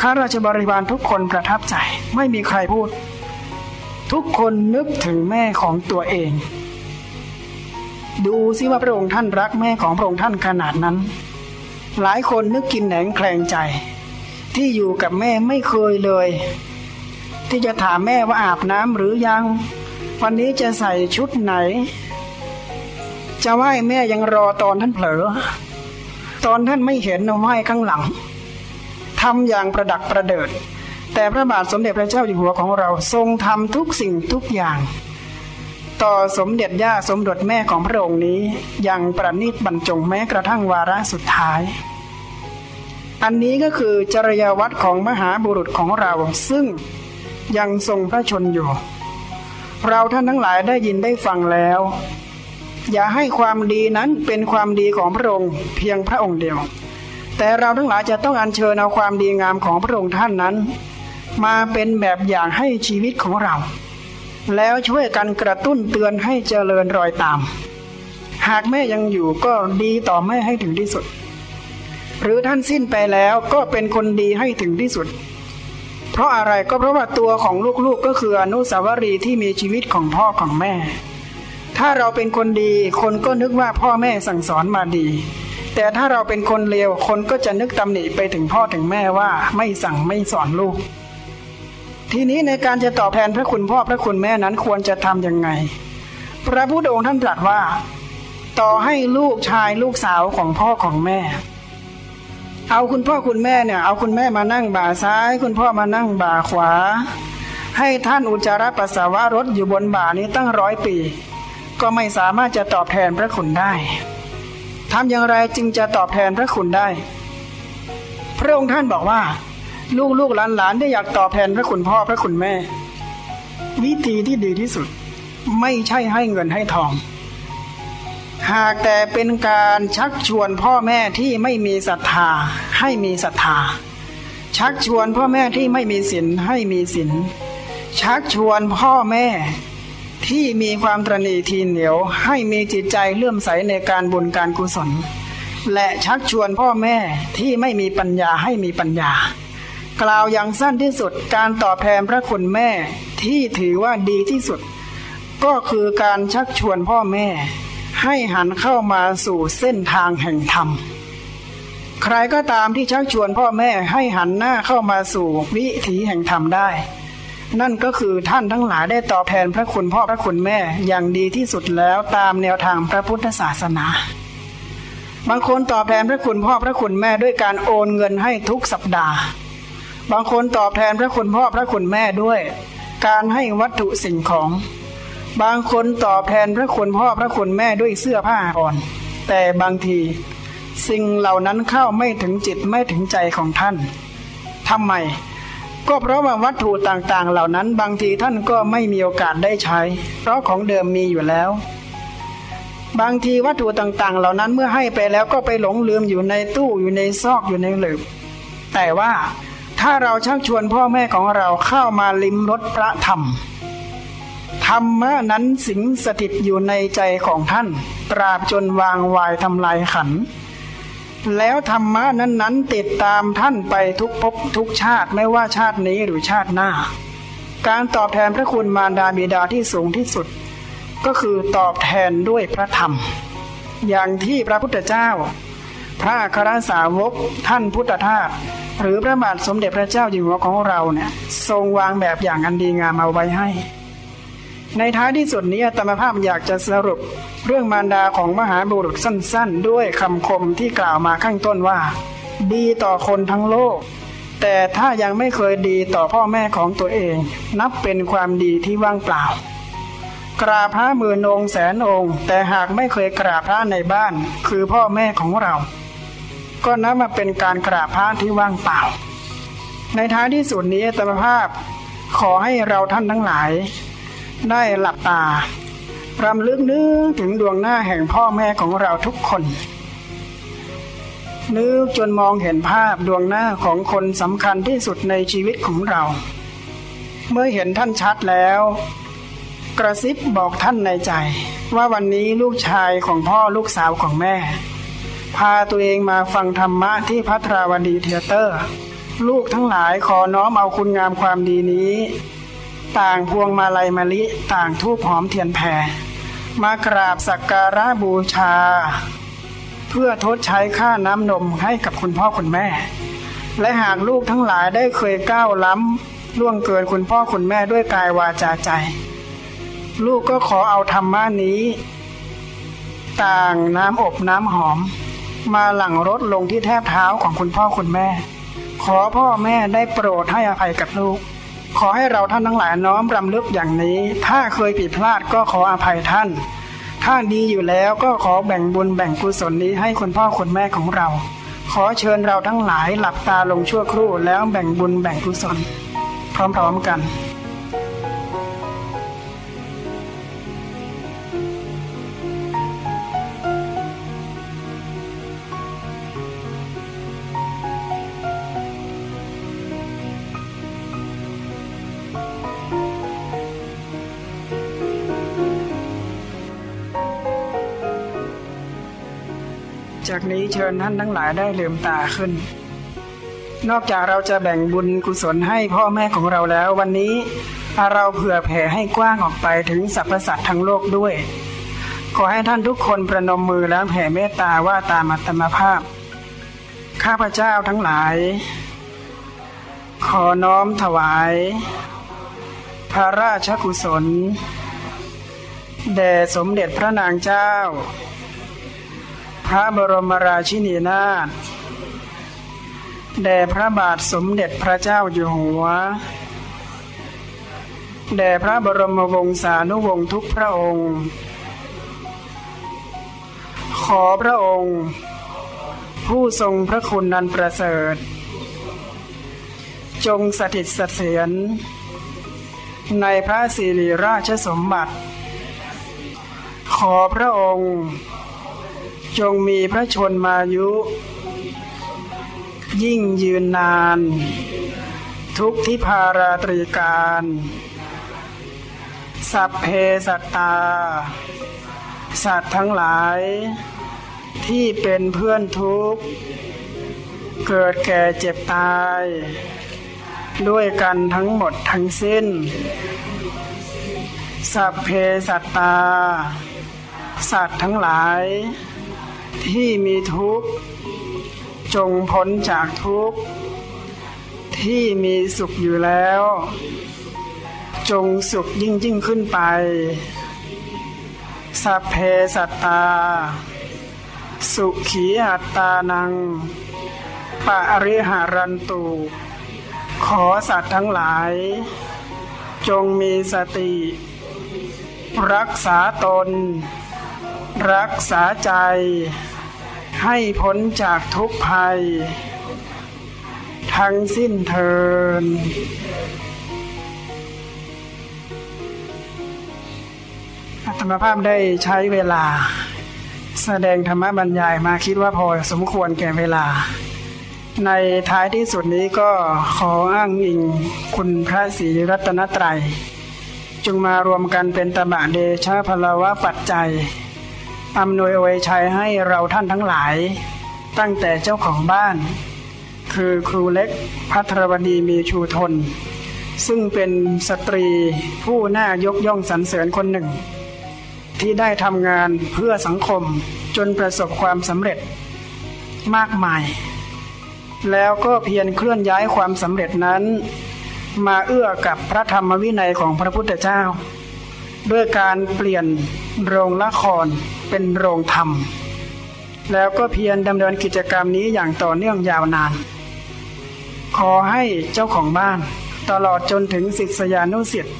ข้าราชบริวารทุกคนประทับใจ ไม่มีใครพูด ทุกคนนึกถึงแม่ของตัวเอง ดูซิว่าพระองค์ท่านรักแม่ของพระองค์ท่านขนาดนั้น หลายคนนึกกินแหนงแคลงใจ ที่อยู่กับแม่ไม่เคยเลย ที่จะถามแม่ว่าอาบน้ำหรือยัง วันนี้จะใส่ชุดไหนจะไหว้แม่ยังรอตอนท่านเผลอ ตอนท่านไม่เห็นเอาไว้ข้างหลังทำอย่างประดักประเดิด แต่พระบาทสมเด็จพระเจ้าอยู่หัวของเราทรงทำทุกสิ่งทุกอย่าง ต่อสมเด็จย่าสมเด็จแม่ของพระองค์นี้อย่างประณีตบรรจงแม้กระทั่งวาระสุดท้าย อันนี้ก็คือจริยวัตรของมหาบุรุษของเราซึ่งยังทรงพระชนอยู่ เราท่านทั้งหลายได้ยินได้ฟังแล้ว อย่าให้ความดีนั้นเป็นความดีของพระองค์เพียงพระองค์เดียว แต่เราทั้งหลายจะต้องอัญเชิญเอาความดีงามของพระองค์ท่านนั้น มาเป็นแบบอย่างให้ชีวิตของเรา แล้วช่วยกันกระตุ้นเตือนให้เจริญรอยตาม หากแม่ยังอยู่ก็ดีต่อแม่ให้ถึงที่สุด หรือท่านสิ้นไปแล้วก็เป็นคนดีให้ถึงที่สุด เพราะอะไรก็เพราะว่าตัวของลูกๆก็คืออนุสาวรีย์ที่มีชีวิตของพ่อของแม่ ถ้าเราเป็นคนดีคนก็นึกว่าพ่อแม่สั่งสอนมาดี แต่ถ้าเราเป็นคนเลวคนก็จะนึกตำหนิไปถึงพ่อถึงแม่ว่าไม่สั่งไม่สอนลูก ทีนี้ในการจะตอบแทนพระคุณพ่อพระคุณแม่นั้นควรจะทำยังไง พระพุทธองค์ท่านตรัสว่า ต่อให้ลูกชายลูกสาวของพ่อของแม่ เอาคุณพ่อคุณแม่เนี่ยเอาคุณแม่มานั่งบ่าซ้าย คุณพ่อมานั่งบ่าขวา ให้ท่านอุจจาระปัสสาวะรถอยู่บนบ่านี้ตั้งร้อยปี ก็ไม่สามารถจะตอบแทนพระคุณได้ทำอย่างไรจึงจะตอบแทนพระคุณได้ พระองค์ท่านบอกว่า ลูกลูกหลานหลานได้อยากตอบแทนพระคุณพ่อพระคุณแม่ วิธีที่ดีที่สุด ไม่ใช่ให้เงินให้ทอง หากแต่เป็นการชักชวนพ่อแม่ที่ไม่มีศรัทธา ให้มีศรัทธา ชักชวนพ่อแม่ที่ไม่มีศีลให้มีศีลชักชวนพ่อแม่ ที่มีความตรณีทีเหนียวให้มีจิตใจเลื่อมใสในการบุญการกุศล และชักชวนพ่อแม่ที่ไม่มีปัญญาให้มีปัญญา กล่าวอย่างสั้นที่สุดการตอบแทนพระคุณแม่ที่ถือว่าดีที่สุด ก็คือการชักชวนพ่อแม่ ให้หันเข้ามาสู่เส้นทางแห่งธรรม ใครก็ตามที่ชักชวนพ่อแม่ให้หันหน้าเข้ามาสู่วิถีแห่งธรรมได้ นั่นก็คือท่านทั้งหลายได้ตอบแทนพระคุณพ่อพระคุณแม่อย่างดีที่สุดแล้วตามแนวทางพระพุทธศาสนา บางคนตอบแทนพระคุณพ่อพระคุณแม่ด้วยการโอนเงินให้ทุกสัปดาห์ บางคนตอบแทนพระคุณพ่อพระคุณแม่ด้วย การให้วัตถุสิ่งของ บางคนตอบแทนพระคุณพ่อพระคุณแม่ด้วยเสื้อผ้าอ่อน แต่บางทีสิ่งเหล่านั้นเข้าไม่ถึงจิตไม่ถึงใจของท่านทำไม ก็เพราะว่าวัตถุต่างๆ เหล่านั้นบางทีท่านก็ไม่มีโอกาสได้ใช้ เพราะของเดิมมีอยู่แล้ว บางทีวัตถุต่างๆ เหล่านั้นเมื่อให้ไปแล้วก็ไปหลงลืมอยู่ในตู้อยู่ในซอกอยู่ในหลืบแต่ว่าถ้าเราชักชวนพ่อแม่ของเราเข้ามาลิมรสพระธรรม ธรรมะนั้นสิงสถิตอยู่ในใจของท่าน ตราบจนวางวายทำลายขัน แล้วธรรมะนั้น ๆ ติดตามท่านไปทุกภพทุกชาติไม่ว่าชาตินี้หรือชาติหน้า การตอบแทนพระคุณมารดาบิดาที่สูงที่สุด ก็คือตอบแทนด้วยพระธรรม อย่างที่พระพุทธเจ้า พระคราสาวกท่านพุทธทาสหรือพระบาทสมเด็จพระเจ้าอยู่หัวของเราเนี่ยทรงวางแบบอย่างอันดีงามเอาไว้ให้ ในท้ายที่สุดนี้ธรรมภาพอยากจะสรุปเรื่องมารดาของมหาบุรุษสั้น ๆ ด้วยคำคมที่กล่าวมาข้างต้นว่า ดีต่อคนทั้งโลก แต่ถ้ายังไม่เคยดีต่อพ่อแม่ของตัวเอง นับเป็นความดีที่ว่างเปล่า กราบพระมือนองแสนองค์ แต่หากไม่เคยกราบพระในบ้าน คือพ่อแม่ของเรา ก็นับมาเป็นการกราบพระที่ว่างเปล่า ในท้ายที่สุดนี้ตมภาพขอให้เราท่านทั้งหลาย ได้หลับตารำลึกนึกถึงดวงหน้าแห่งพ่อแม่ของเราทุกคนนึกจนมองเห็นภาพดวงหน้าของคนสำคัญที่สุดในชีวิตของเรา เมื่อเห็นท่านชัดแล้ว กระซิบบอกท่านในใจ ว่าวันนี้ลูกชายของพ่อลูกสาวของแม่ พาตัวเองมาฟังธรรมะที่ภัทราวดีเธียเตอร์ ลูกทั้งหลายขอน้อมเอาคุณงามความดีนี้ ต่างพวงมาลัยมะลิ ต่างธูปหอมเทียนแพมากราบสักการะบูชา เพื่อทดแทนค่าน้ำนมให้กับคุณพ่อคุณแม่ และหากลูกทั้งหลายได้เคยก้าวล้ำล่วงเกินคุณพ่อคุณแม่ด้วยกายวาจาใจ ลูกก็ขอเอาธรรมานี้ ต่างน้ำอบน้ำหอม มาหลั่งรถลงที่แทบเท้าของคุณพ่อคุณแม่ ขอพ่อแม่ได้โปรดให้อภัยกับลูก ขอให้เราท่านทั้งหลายน้อมรำลึกอย่างนี้ ถ้าเคยผิดพลาดก็ขออภัยท่าน ถ้าดีอยู่แล้วก็ขอแบ่งบุญแบ่งกุศลนี้ให้คุณพ่อคุณแม่ของเรา ขอเชิญเราทั้งหลายหลับตาลงชั่วครู่แล้วแบ่งบุญแบ่งกุศล พร้อมๆกัน จากนี้เชิญท่านทั้งหลายได้ลืมตาขึ้น นอกจากเราจะแบ่งบุญกุศลให้พ่อแม่ของเราแล้ว วันนี้เราเผื่อแผ่ให้กว้างออกไปถึงสรรพสัตว์ทั้งโลกด้วย ขอให้ท่านทุกคนประนมมือแล้วแผ่เมตตาว่าตามอัตมภาพ ข้าพเจ้าทั้งหลาย ขอน้อมถวาย พระราชกุศลแด่สมเด็จพระนางเจ้า ระบรมราชินีนาถแด่พระบาทสมเด็จพระเจ้าอยู่หัว แด่พระบรมวงศานุวงศ์ทุกพระองค์ ขอพระองค์ ผู้ทรงพระคุณนันประเสริฐ จงสถิตเสถียรในพระสิริราชสมบัติ ขอพระองค์ จงมีพระชนมายุ ยิ่งยืนนาน ทุกทิพาราตรีการ สัพเพสัตตา สัตว์ทั้งหลาย ที่เป็นเพื่อนทุกข์ เกิดแก่เจ็บตาย ด้วยกันทั้งหมดทั้งสิ้น สัพเพสัตตา สัตว์ทั้งหลาย ที่มีทุกข์ จงพ้นจากทุกข์ ที่มีสุขอยู่แล้ว จงสุขยิ่งยิ่งขึ้นไป สัพเพสัตตา สุขีอัตตานัง ปะริหารันตุ ขอสัตว์ทั้งหลาย จงมีสติ รักษาตนรักษาใจ ให้พ้นจากทุกภัย ทั้งสิ้นเทินอัตมภาพได้ใช้เวลา แสดงธรรมบรรยายมาคิดว่าพอสมควรแก่เวลา ในท้ายที่สุดนี้ก็ขออ้างอิงคุณพระศรีรัตนตรัยจงมารวมกันเป็นตบะเดชะพลวะปัจจัย อำนวยอวยชัยให้เราท่านทั้งหลาย ตั้งแต่เจ้าของบ้าน คือครูเล็กพัทรวดีมีชูทน ซึ่งเป็นสตรีผู้น่ายกย่องสรรเสริญคนหนึ่ง ที่ได้ทำงานเพื่อสังคมจนประสบความสำเร็จมากมาย แล้วก็เพียรเคลื่อนย้ายความสำเร็จนั้น มาเอื้อกับพระธรรมวินัยของพระพุทธเจ้า ด้วยการเปลี่ยนโรงละคร เป็นโรงธรรม แล้วก็เพียรดำเนินกิจกรรมนี้อย่างต่อเนื่องยาวนาน ขอให้เจ้าของบ้าน ตลอดจนถึงศิษยานุศิษย์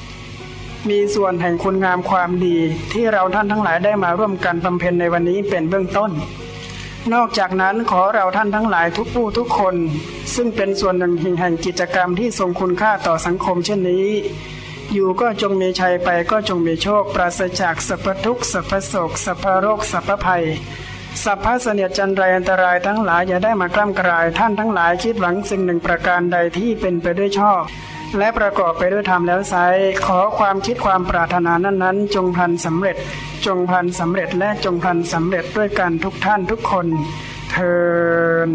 มีส่วนแห่งคุณงามความดีที่เราท่านทั้งหลายได้มาร่วมกันบำเพ็ญในวันนี้เป็นเบื้องต้น นอกจากนั้นขอเราท่านทั้งหลายทุกผู้ทุกคน ซึ่งเป็นส่วนหนึ่งแห่งกิจกรรมที่ทรงคุณค่าต่อสังคมเช่นนี้ อยู่ก็จงมีชัยไปก็จงมีโชค ปราศจากสัพพทุกข์สัพพโศกสัพพโรคสัพพภัยสัพพะเสนียจันไรอันตรายทั้งหลายอย่าได้มากล้ำกลายท่านทั้งหลายคิดหวังสิ่งหนึ่งประการใดที่เป็นไปด้วยชอบ และประกอบไปด้วยธรรมแล้วไซขอความคิดความปรารถนานั้นๆ จงพันสำเร็จ จงพันสำเร็จและจงพันสำเร็จด้วยกันทุกท่านทุกคนเทิน